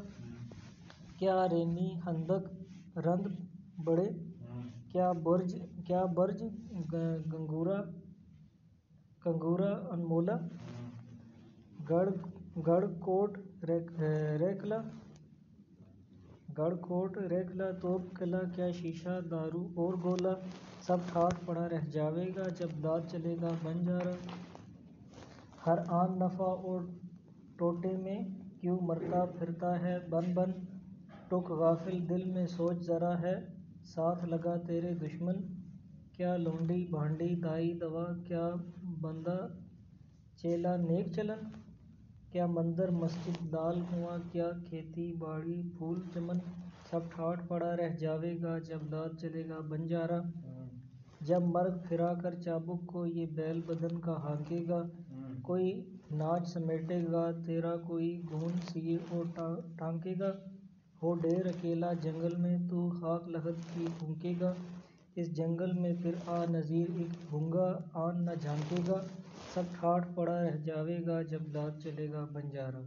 S2: کیا رینی ہندک رند بڑے کیا کیا برج برج گنگورا کنگورا انمولا گڑھ گڑھ کوٹ ریکلا گڑھ کوٹ ریکلا توپ کلا کیا شیشہ دارو اور گولا سب ٹھاٹ پڑا رہ جاوے گا جب داد چلے گا بن جا رہا ہر آن نفع اور ٹوٹے میں کیوں مرتا پھرتا ہے بن بن ٹک غافل دل میں سوچ ذرا ہے ساتھ لگا تیرے دشمن کیا لونڈی بھانڈی دائی دوا کیا بندہ چیلا نیک چلن کیا مندر مسجد دال ہوا کیا کھیتی باڑی پھول چمن سب ٹھاٹ پڑا رہ جاوے گا جب داد چلے گا بن جب مرگ پھرا کر چابک کو یہ بیل بدن کا ہانکے گا کوئی ناچ سمیٹے گا تیرا کوئی گون سیے اور ٹانکے گا ہو ڈیر اکیلا جنگل میں تو خاک لحد کی پھونکے گا اس جنگل میں پھر آ نظیر اک بھونگا آن نہ جھانکے گا سب ٹھاٹ پڑا رہ جاوے گا جب لاد چلے گا بنجارا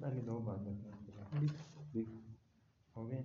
S3: پہلے دو بات جی۔ ہو گیا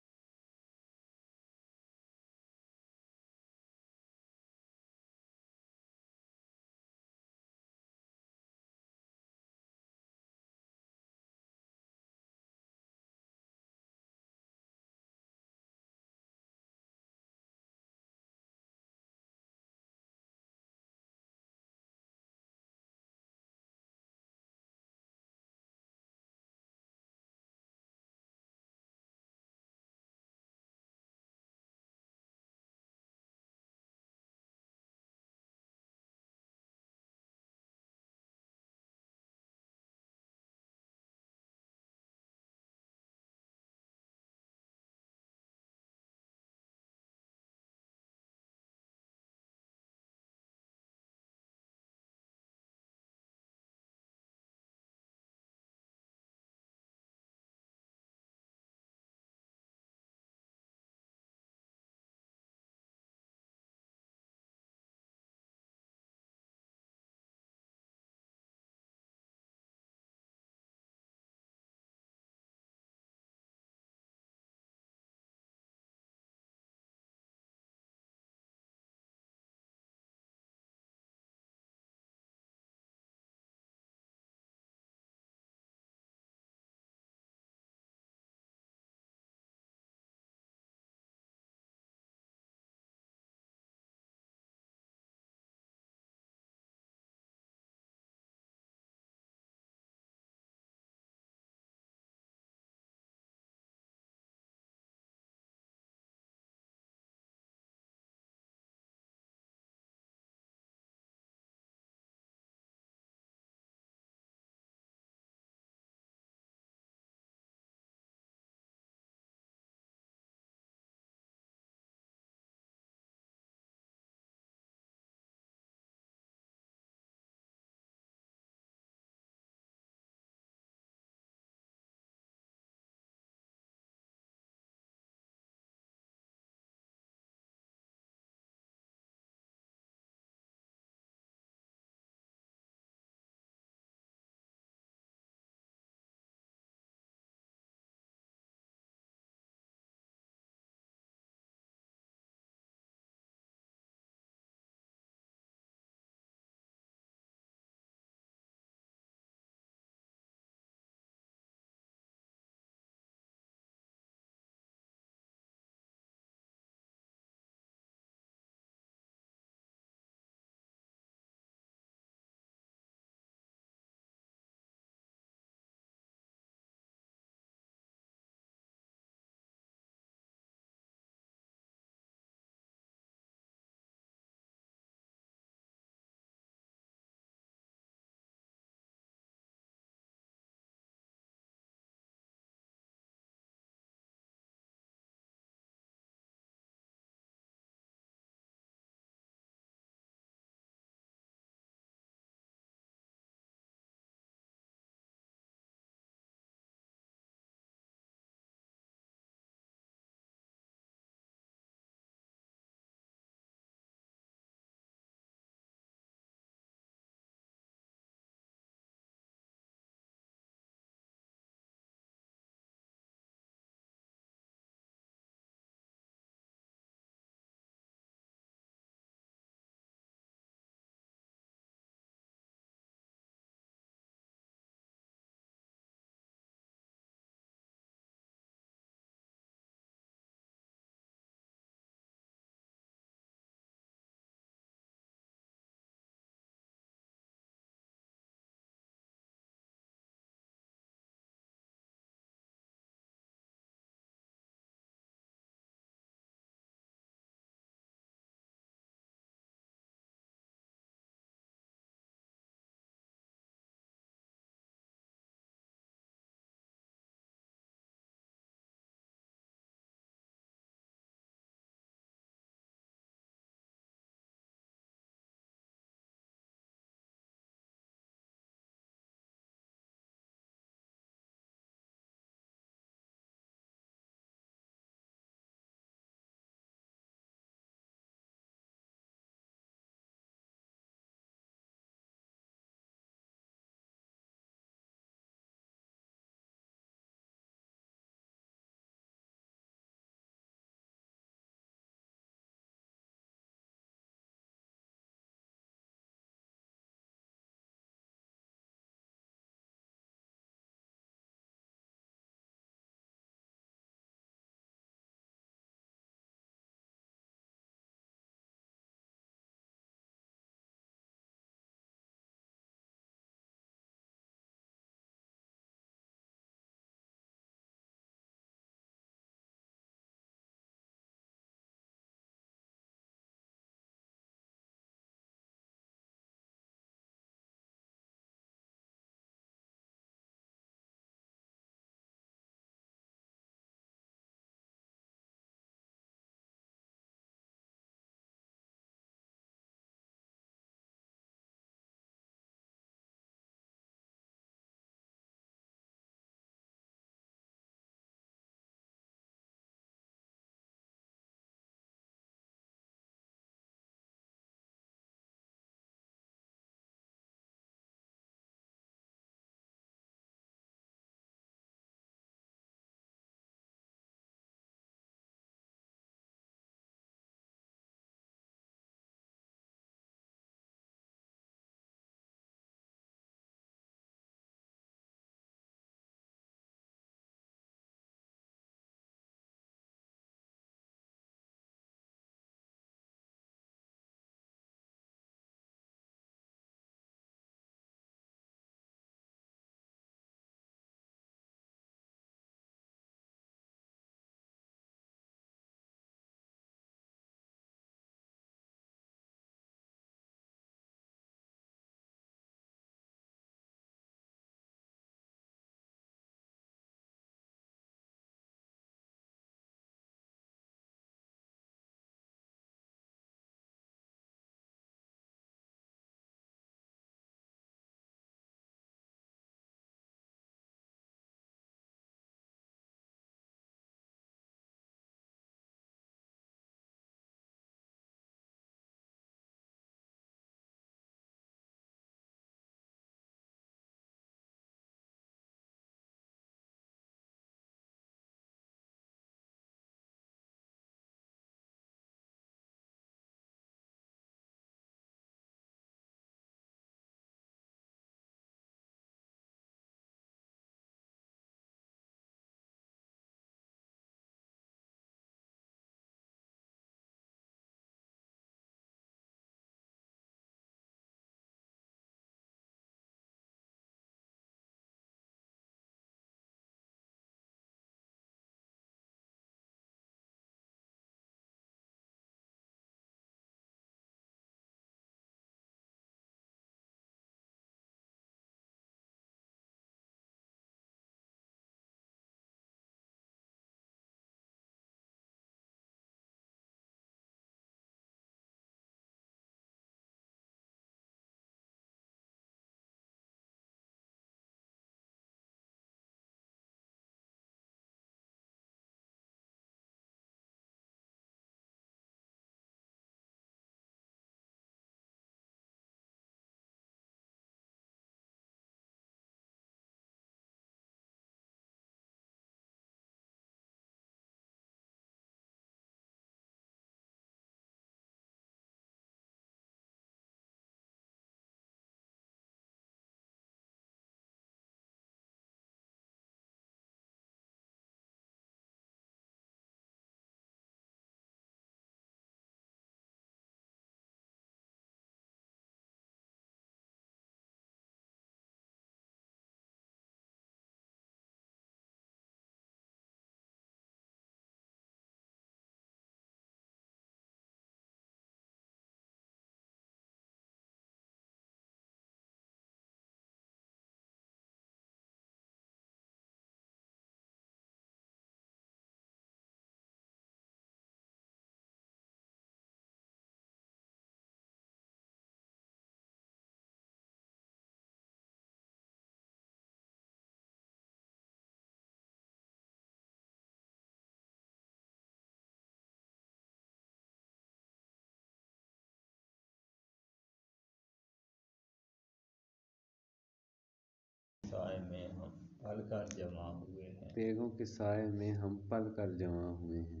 S4: پھل کر جمع ہوئے ہیں پیغوں
S1: کے سائے میں ہم پل کر جمع ہوئے
S3: ہیں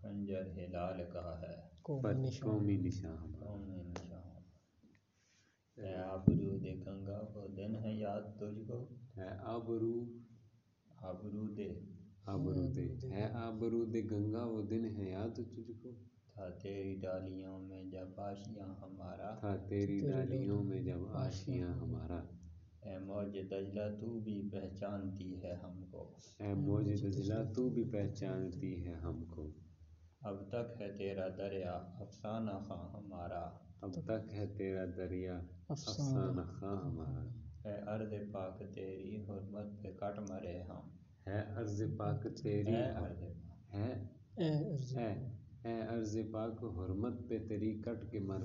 S3: خنجر ہلال کا ہے قومی نشان قومی نشان اے آبرو دے گنگا وہ دن ہے یاد تجھ کو اے آبرو آبرو دے آبرو دے اے آبرو دے گنگا وہ دن ہے یاد تجھ کو تھا تیری ڈالیوں میں جب آشیاں ہمارا تھا تیری ڈالیوں میں جب آشیاں ہمارا اے موج دجلہ تو بھی پہچانتی ہے ہم کو اے موج دجلہ تو بھی پہچانتی ہے ہم کو اب تک ہے تیرا دریا افسانہ خاں ہمارا اب تک ہے تیرا دریا افسانہ خاں ہمارا اے ارض پاک تیری حرمت پہ کٹ مرے ہم ہے ارض پاک تیری ہے
S1: اے ارض پاک حرمت پہ تیری کٹ کے مر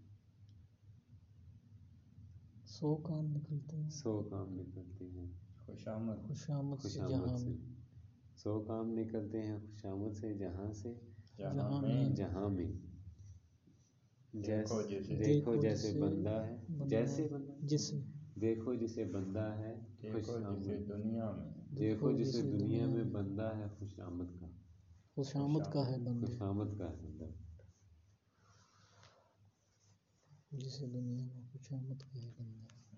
S2: سو کام نکلتے ہیں سو
S1: کام نکلتے ہیں خوش آمد خوش آمد خوش آمد سے سو کام نکلتے ہیں خوش آمد سے جہاں سے جہاں میں جہاں میں دیکھو جیسے بندہ ہے جیسے جسے دیکھو جسے بندہ ہے خوش آمد دنیا میں دیکھو جسے دنیا میں بندہ ہے خوش آمد کا خوش آمد کا ہے بندہ خوش آمد کا ہے بندہ
S2: جسے دنیا میں خوش آمد کا ہے بندہ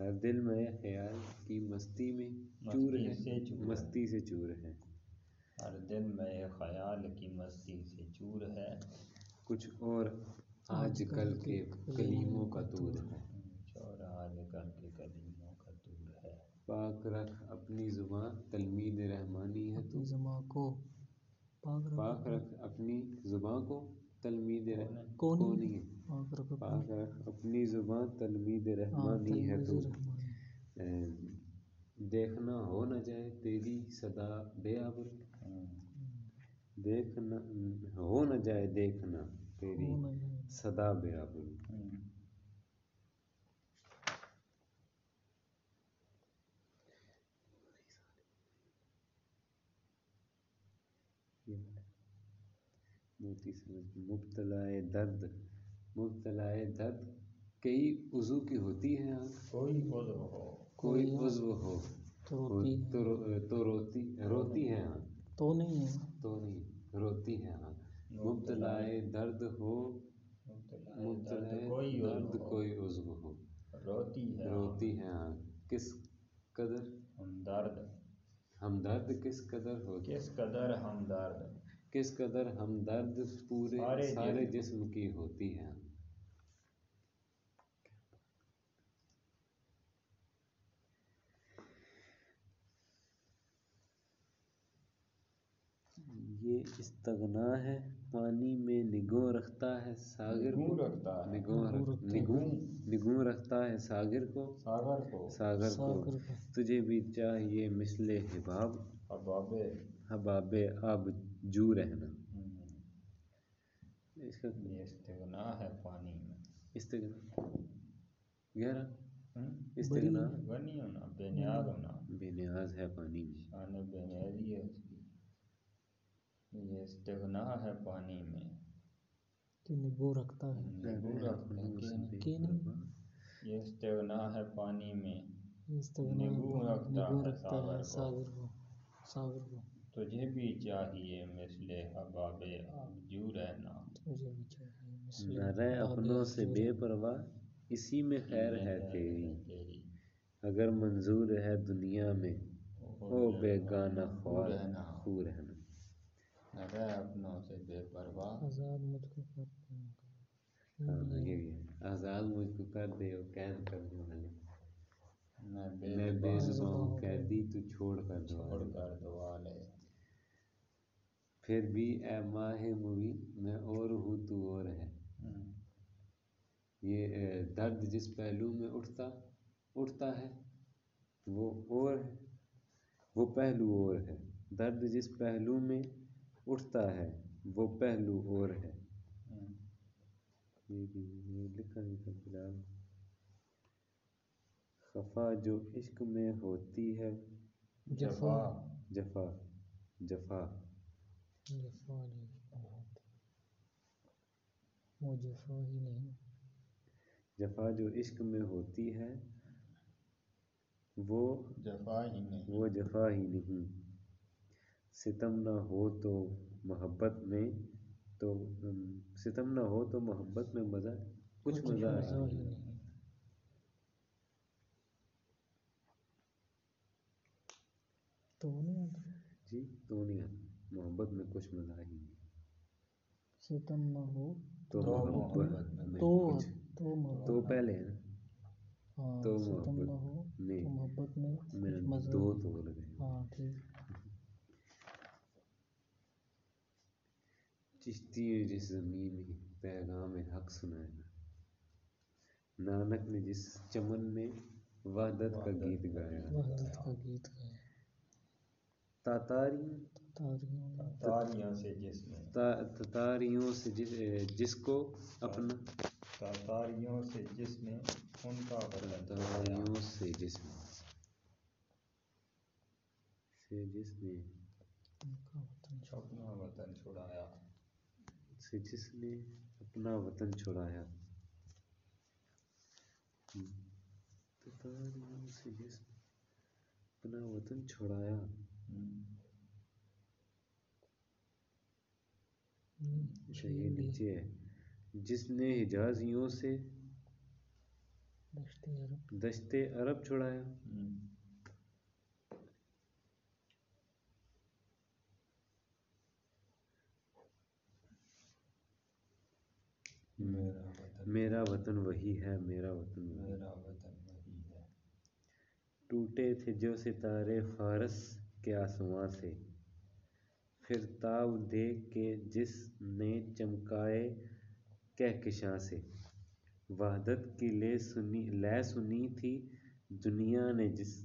S1: ہر دل میں خیال کی مستی میں ہر دل میں خیال کی مستی سے چور ہے کچھ اور آج کل کے کلیموں کا دور ہے کچھ اور آج کل کے کلیموں کا دور ہے پاک رکھ اپنی زباں تلمید رحمانی ہے
S2: پاک
S1: رکھ اپنی زباں کو ہے اپنی زبان رحمانی ہے تو دیکھنا ہو نہ جائے تیری صدا بے آبر ہو نہ جائے دیکھنا تیری صدا بے آبر مبتلا درد مبتلا درد کئی عضو کی ہوتی ہیں کوئی عضو ہو کوئی عضو ہو تو روتی روتی ہیں تو نہیں تو نہیں روتی ہیں مبتلا درد ہو مبتلا درد کوئی عضو ہو روتی ہے روتی ہیں کس قدر ہمدرد ہمدرد کس قدر ہو کس قدر ہمدرد کس قدر ہمدرد پورے سارے, سارے جسم کی ہوتی ہے یہ استغنا ہے پانی میں نگو رکھتا ہے ساگر کو رکھتا ہے نگو نگو رکھتا ہے ساگر کو ساگر کو ساگر کو تجھے بھی چاہیے مثل حباب حباب حباب آب جو رہنا اس کا استغنا ہے پانی میں استغنا گہرا استغنا غنی ہونا بے نیاز ہونا
S3: بے نیاز ہے پانی میں شان بے نیازی ہے اس کی یہ استغنا ہے پانی میں
S2: کہ نگو رکھتا ہے نبو رکھتا ہے کہ
S3: یہ استغنا ہے پانی میں نبو رکھتا ہے ساگر
S2: کو ساگر کو
S3: تجھے بھی چاہیے مثل حباب آبجو
S1: رہنا نہ رہ اپنوں سے بے پرواہ اسی میں خیر ہے تیری اگر منظور ہے دنیا میں او بے گانا خوار خور رہنا
S3: نہ رہ اپنوں سے بے
S2: پرواہ آزاد مجھ کو کر دے
S1: ہاں، آزاد مجھ کو کر دے اور قید کر دے والے میں بے زباں قیدی تو چھوڑ کر چھوڑ کر دو والے پھر بھی اے ماہ میں اور ہوں تو اور ہے یہ درد جس پہلو میں اٹھتا اٹھتا ہے وہ اور وہ پہلو اور ہے درد جس پہلو میں اٹھتا ہے وہ پہلو اور ہے خفا جو عشق میں ہوتی ہے جفا جفا جفا
S2: میرے خیال میں وہ جفا ہی نہیں
S1: جفا جو عشق میں ہوتی ہے وہ جفا ہی نہیں وہ جفا ہی نہیں ستم نہ ہو تو محبت میں تو ستم نہ ہو تو محبت میں مزہ کچھ مزہ آتا ہے
S2: تو نہیں آتا
S1: جی تو نہیں آتا محبت میں کچھ مزہ ہی نہیں
S2: ستم نہ ہو تو محبت تو تو پہلے ہے
S4: ہاں، تو محبت میں محبت میں مزہ دو تو ہو رہے ہیں ہاں،
S1: چشتی نے جس زمین میں پیغام حق سنایا نانک نے جس چمن میں وحدت کا گیت گایا تاتاری
S4: تتاریوں سے جس
S1: تتاریوں
S3: سے جس کو اپنا تتاریوں سے جس نے ان کا بدلا
S1: تتاریوں سے جس نے سے جس نے
S3: اپنا وطن چھڑایا
S1: سے جس نے اپنا وطن چھڑایا تتاریوں سے جس نے اپنا وطن چھڑایا اچھا یہ نیچے ہے جس نے حجازیوں سے دشت عرب چھڑایا
S4: میرا وطن
S1: وہی ہے میرا وطن میرا وطن وہی ہے ٹوٹے تھے جو ستارے فارس کے آسمان سے فرتاب دے کے جس نے چمکائے کہکشاں سے وحدت کی لے سنی لے سنی تھی دنیا نے جس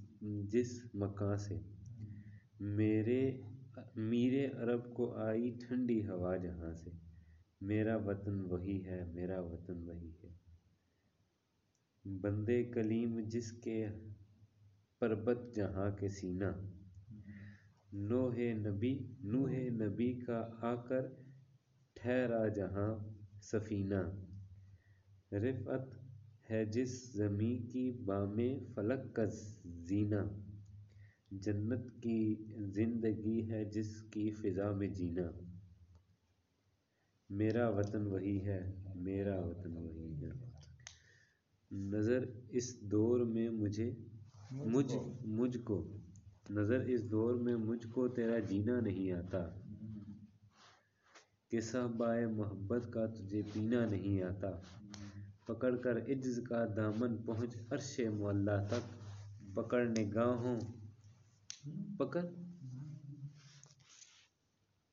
S1: جس مکاں سے میرے میرے عرب کو آئی ٹھنڈی ہوا جہاں سے میرا وطن وہی ہے میرا وطن وہی ہے بندے کلیم جس کے پربت جہاں کے سینہ نوح نبی نوح نبی کا آ کر ٹھہرا جہاں سفینہ رفعت ہے جس زمیں کی بام فلک کا زینہ جنت کی زندگی ہے جس کی فضا میں جینا میرا وطن وہی ہے میرا وطن وہی ہے نظر اس دور میں مجھے مجھ مجھ کو نظر اس دور میں مجھ کو تیرا جینا نہیں آتا کسا بائے محبت کا تجھے پینا نہیں آتا پکڑ کر عجز کا دامن پہنچ عرش مولا تک پکڑ نگاہوں پکڑ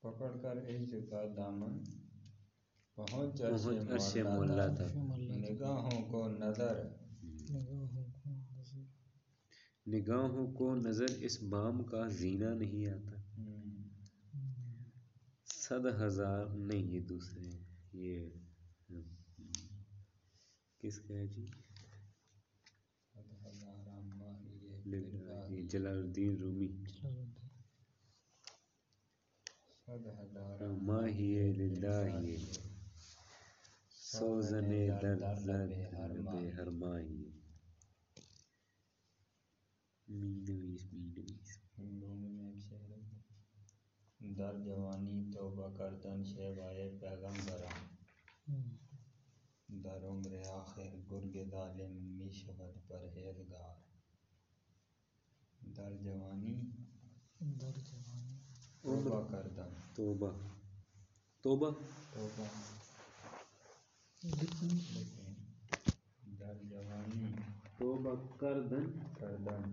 S3: پکڑ کر عجز کا دامن پہنچ عرش مولا تک نگاہوں کو نظر
S1: نگاہوں کو نظر اس بام کا زینہ نہیں آتا صد ہزار نہیں یہ دوسرے یہ کس کا ہے جی جلال الدین رومی سوزن درد ہر ماہیے بیلویس بیلویس
S3: در جوانی توبہ کردن شیب آئے پیغمبران در عمر آخر گرگ دالم می شود پر حیدگار در جوانی در جوانی توبہ کردن
S1: توبہ توبہ
S3: توبہ لیکن در جوانی
S1: توبہ کردن کردن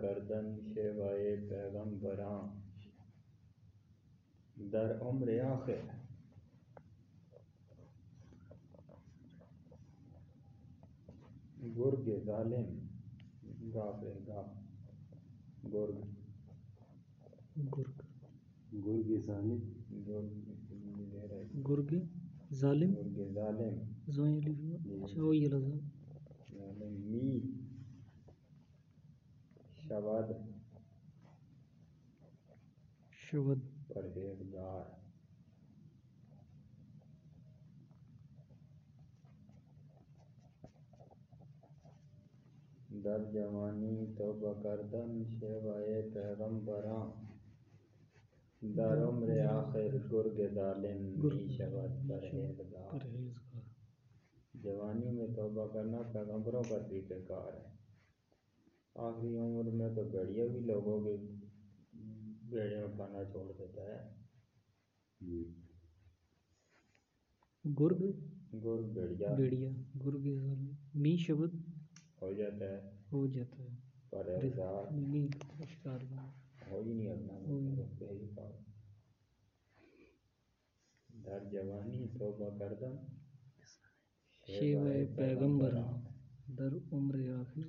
S3: کردن سوائے پیغمبراں در عمر آخر گرگ ظالم گافر گا گرگ
S2: گرگ
S1: گرگ ظالم گرگ گرگ
S2: ظالم
S3: گرگ ظالم
S2: زوئی علی
S3: شاہ اچھا، ظالم می شبد شبد پرہیزگار در جوانی تو بکردن شیوائے پیغمبراں
S2: در عمر آخر
S3: گرگ دالن بھی
S4: شبد پرہیزگار
S3: جوانی میں توبہ کرنا پیغمبروں کا طریقہ کار ہے آخری عمر میں تو بیڑیا بھی لوگوں کے بیڑے میں کھانا چھوڑ دیتا ہے
S2: گرگ گرگ بیڑیا بیڑیا گرگ می شبد ہو جاتا ہے ہو جاتا ہے پر ایسا نہیں
S3: اشکار ہو ہی نہیں اپنا ہو ہی نہیں در جوانی توبہ کردم
S2: شیوہ پیغمبر در عمر آخر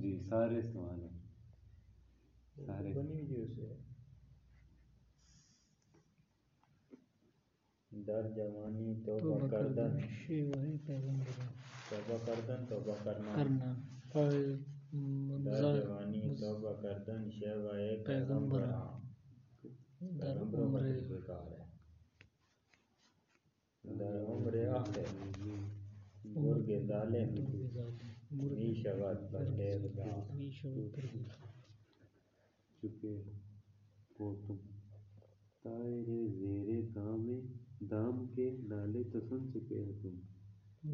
S3: جی
S1: سارے استعمال ہیں سارے بنی
S3: در جوانی توبہ کردن توبہ کردن توبہ کرنا کرنا
S4: در جوانی توبہ
S3: کردن شیوائے پیغمبر
S4: در عمر
S3: بیکار ہے در عمر آخر گرگ ظالم
S1: چکے زیر دام دام کے نالے تسن چکے ہو تم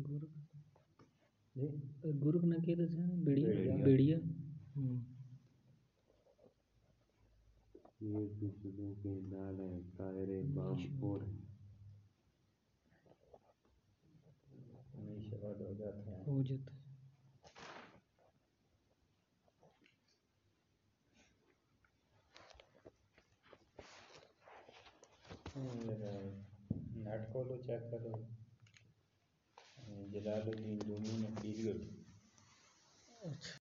S2: گرک جی؟ نہ کہہ دس بیڑیا بیڑیا
S1: یہ دوسرے کے نال ہے تائرے بام پور ہے
S4: ہمیشہ بات ہو جاتا ہے ہو جاتا ہے نٹ کھولو چیک کرو جلال الدین نے جگہ اچھا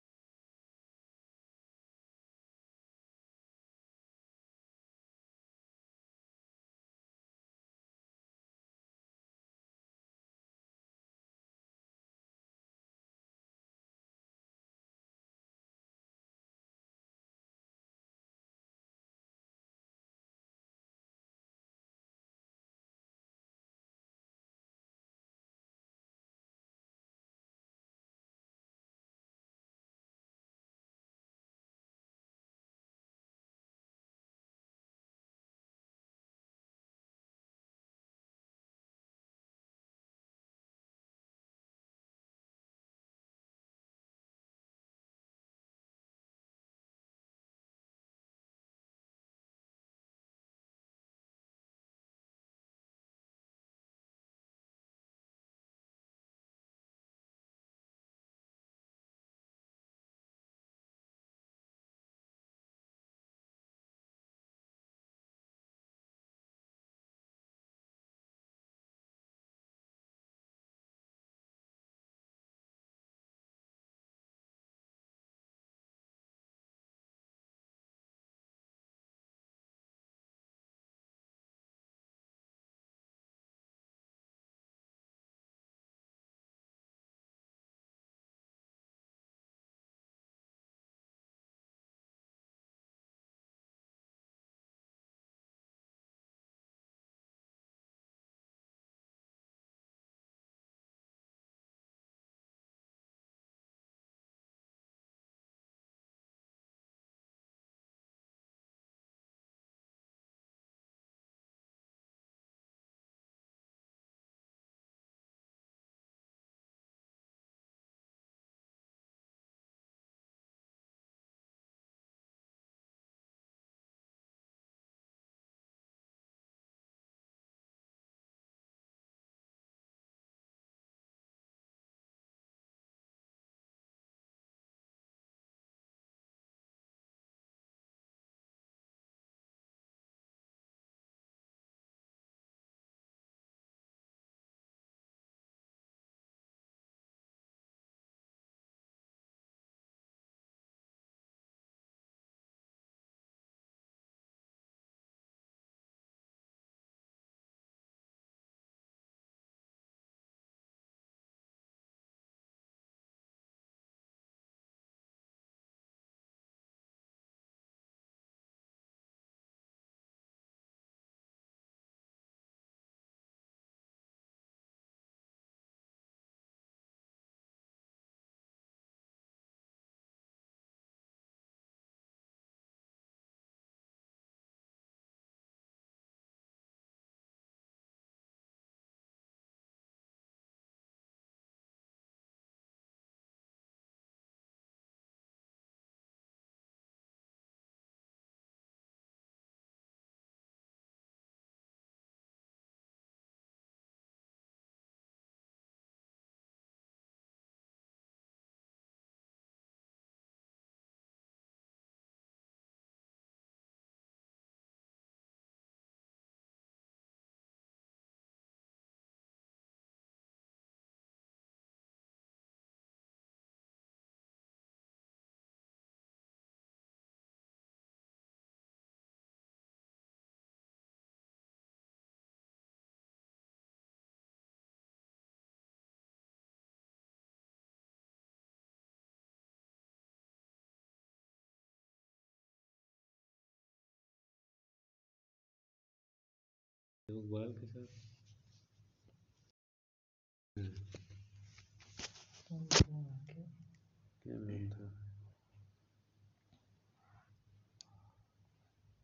S4: اقبال کے ساتھ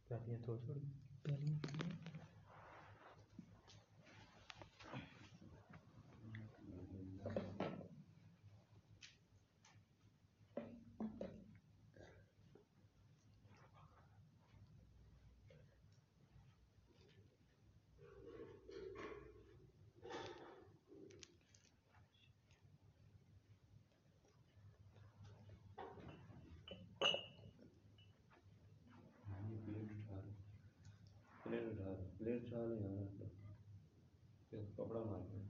S4: کیا تھوڑی چھوڑی
S1: نہیں آ رہا کپڑا مار کے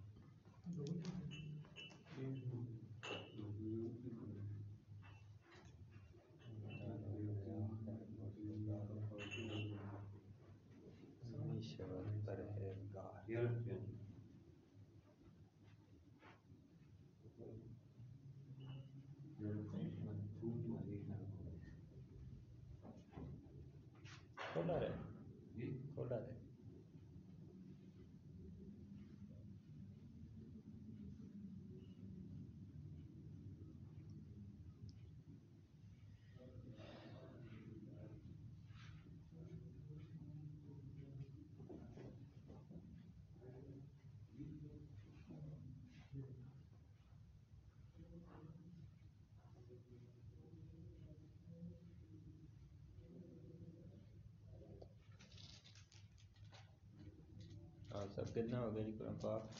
S3: سوال سب کتنا ہو گیا جی قرآن پاک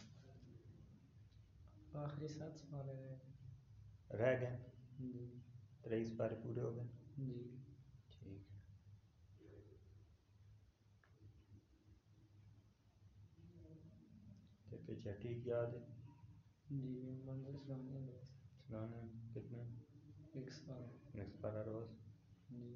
S2: آخری سات سوال رہ گئے رہ گئے
S4: جی
S3: تریس بارے پورے ہو گئے جی ٹھیک ہے تو پیچھے ٹھیک یاد ہے جی منظر سنانے ہیں سنانے ہیں کتنے ایک سوال ایک سوال روز جی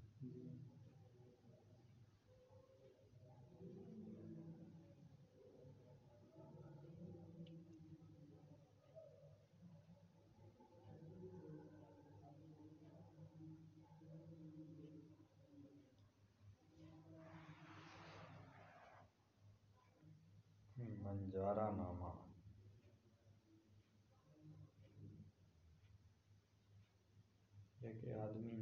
S3: منجارا نامہ ایک آدمی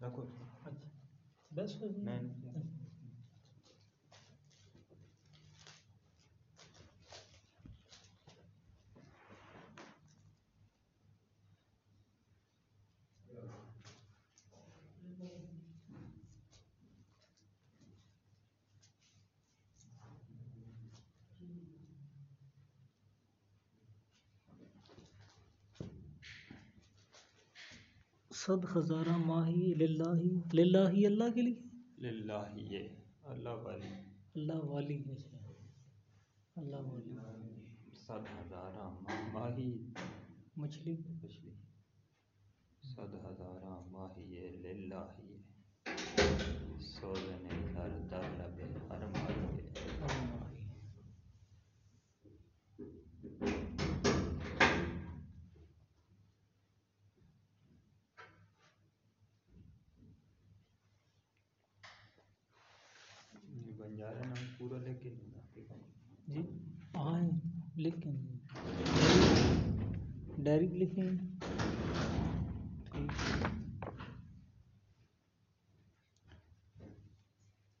S4: D'accord. merci
S2: صد ہزارہ ماہی للہ للہ اللہ کے لیے
S3: للہی اللہ والی
S2: اللہ والی اللہ والی
S3: صد ہزارہ
S2: ماہی مچھلی مچھلی
S3: صد ہزارہ ماہی للہ سو دن دل دل دل دل دل
S2: ڈائریکٹ لکھیں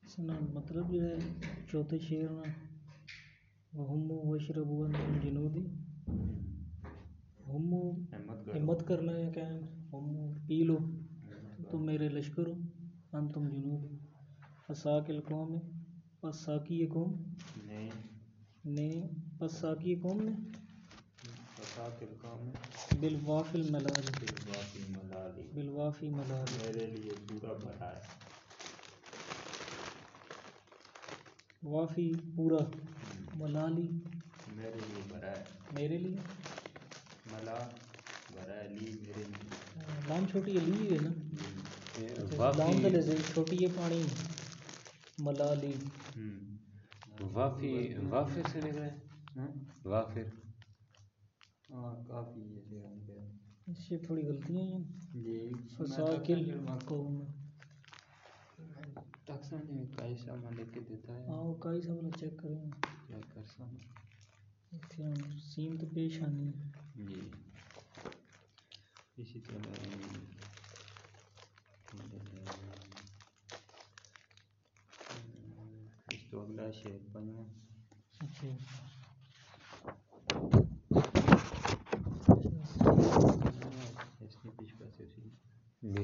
S2: اس مطلب جو ہے چوتھے شعر میں ہم وشرب جنودی ہم ہمت کرنا ہے کہیں ہم پی لو تم میرے لشکر ہو ہم تم جنوب پسا کے قوم ہے پسا قوم نے پسا کی قوم نے
S3: ہے ہے ہے
S2: ملالی بالوافی بالوافی میرے میرے میرے لیے لیے لیے پورا پورا وافی بھرا بھرا ملا لی میرے لیے لام چھوٹی ہے لی ہے نا
S1: اچھا، لام دلے
S2: سے چھوٹی ہے پانی ملالی
S1: وافی وافر
S2: سے لے گئے وافر ہاں، کافی ہے جی ہم کے اس سے تھوڑی غلطیاں ہیں جی فساد کے لیے واقعہ ہوں
S3: تقسیم نے کئی سامان لے کے دیتا ہے ہاں وہ
S2: کئی سامان چیک کریں چیک کر سامان سیم تو پیش آنی
S3: جی اسی طرح اس تو اگلا شیئر پنجوان
S2: اچھا
S4: جی،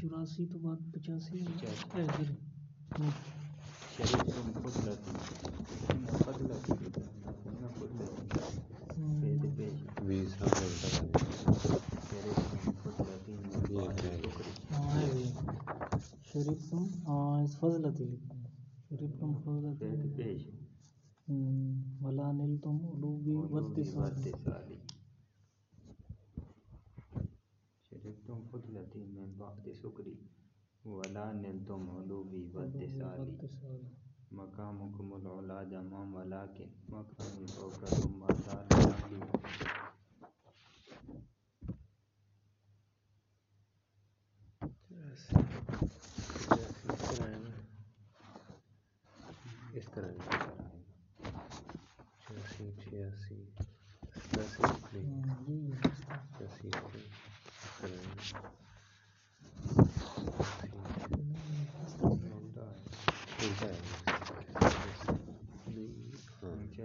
S4: چوراسی تو بات
S2: پچاسی ولا نل تم توانوبی بتیس
S3: ولا نلتم علوبی ودسالی مقام حکم العلا جمع ولا کے مقام
S4: الفوکرم باتار حقی اس طرح نہیں Gracias.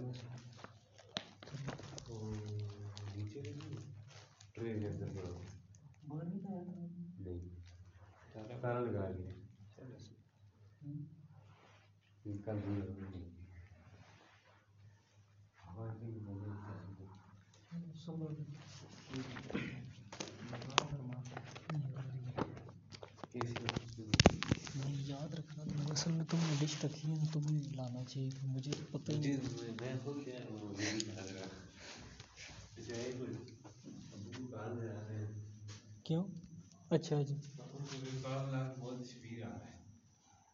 S4: نہیں سارا لگا لیا
S2: پیش تکلیف تو مجھے لانا چاہیے مجھے تو پتہ ہی جی،
S1: نہیں اچھا،
S2: کیوں اچھا جی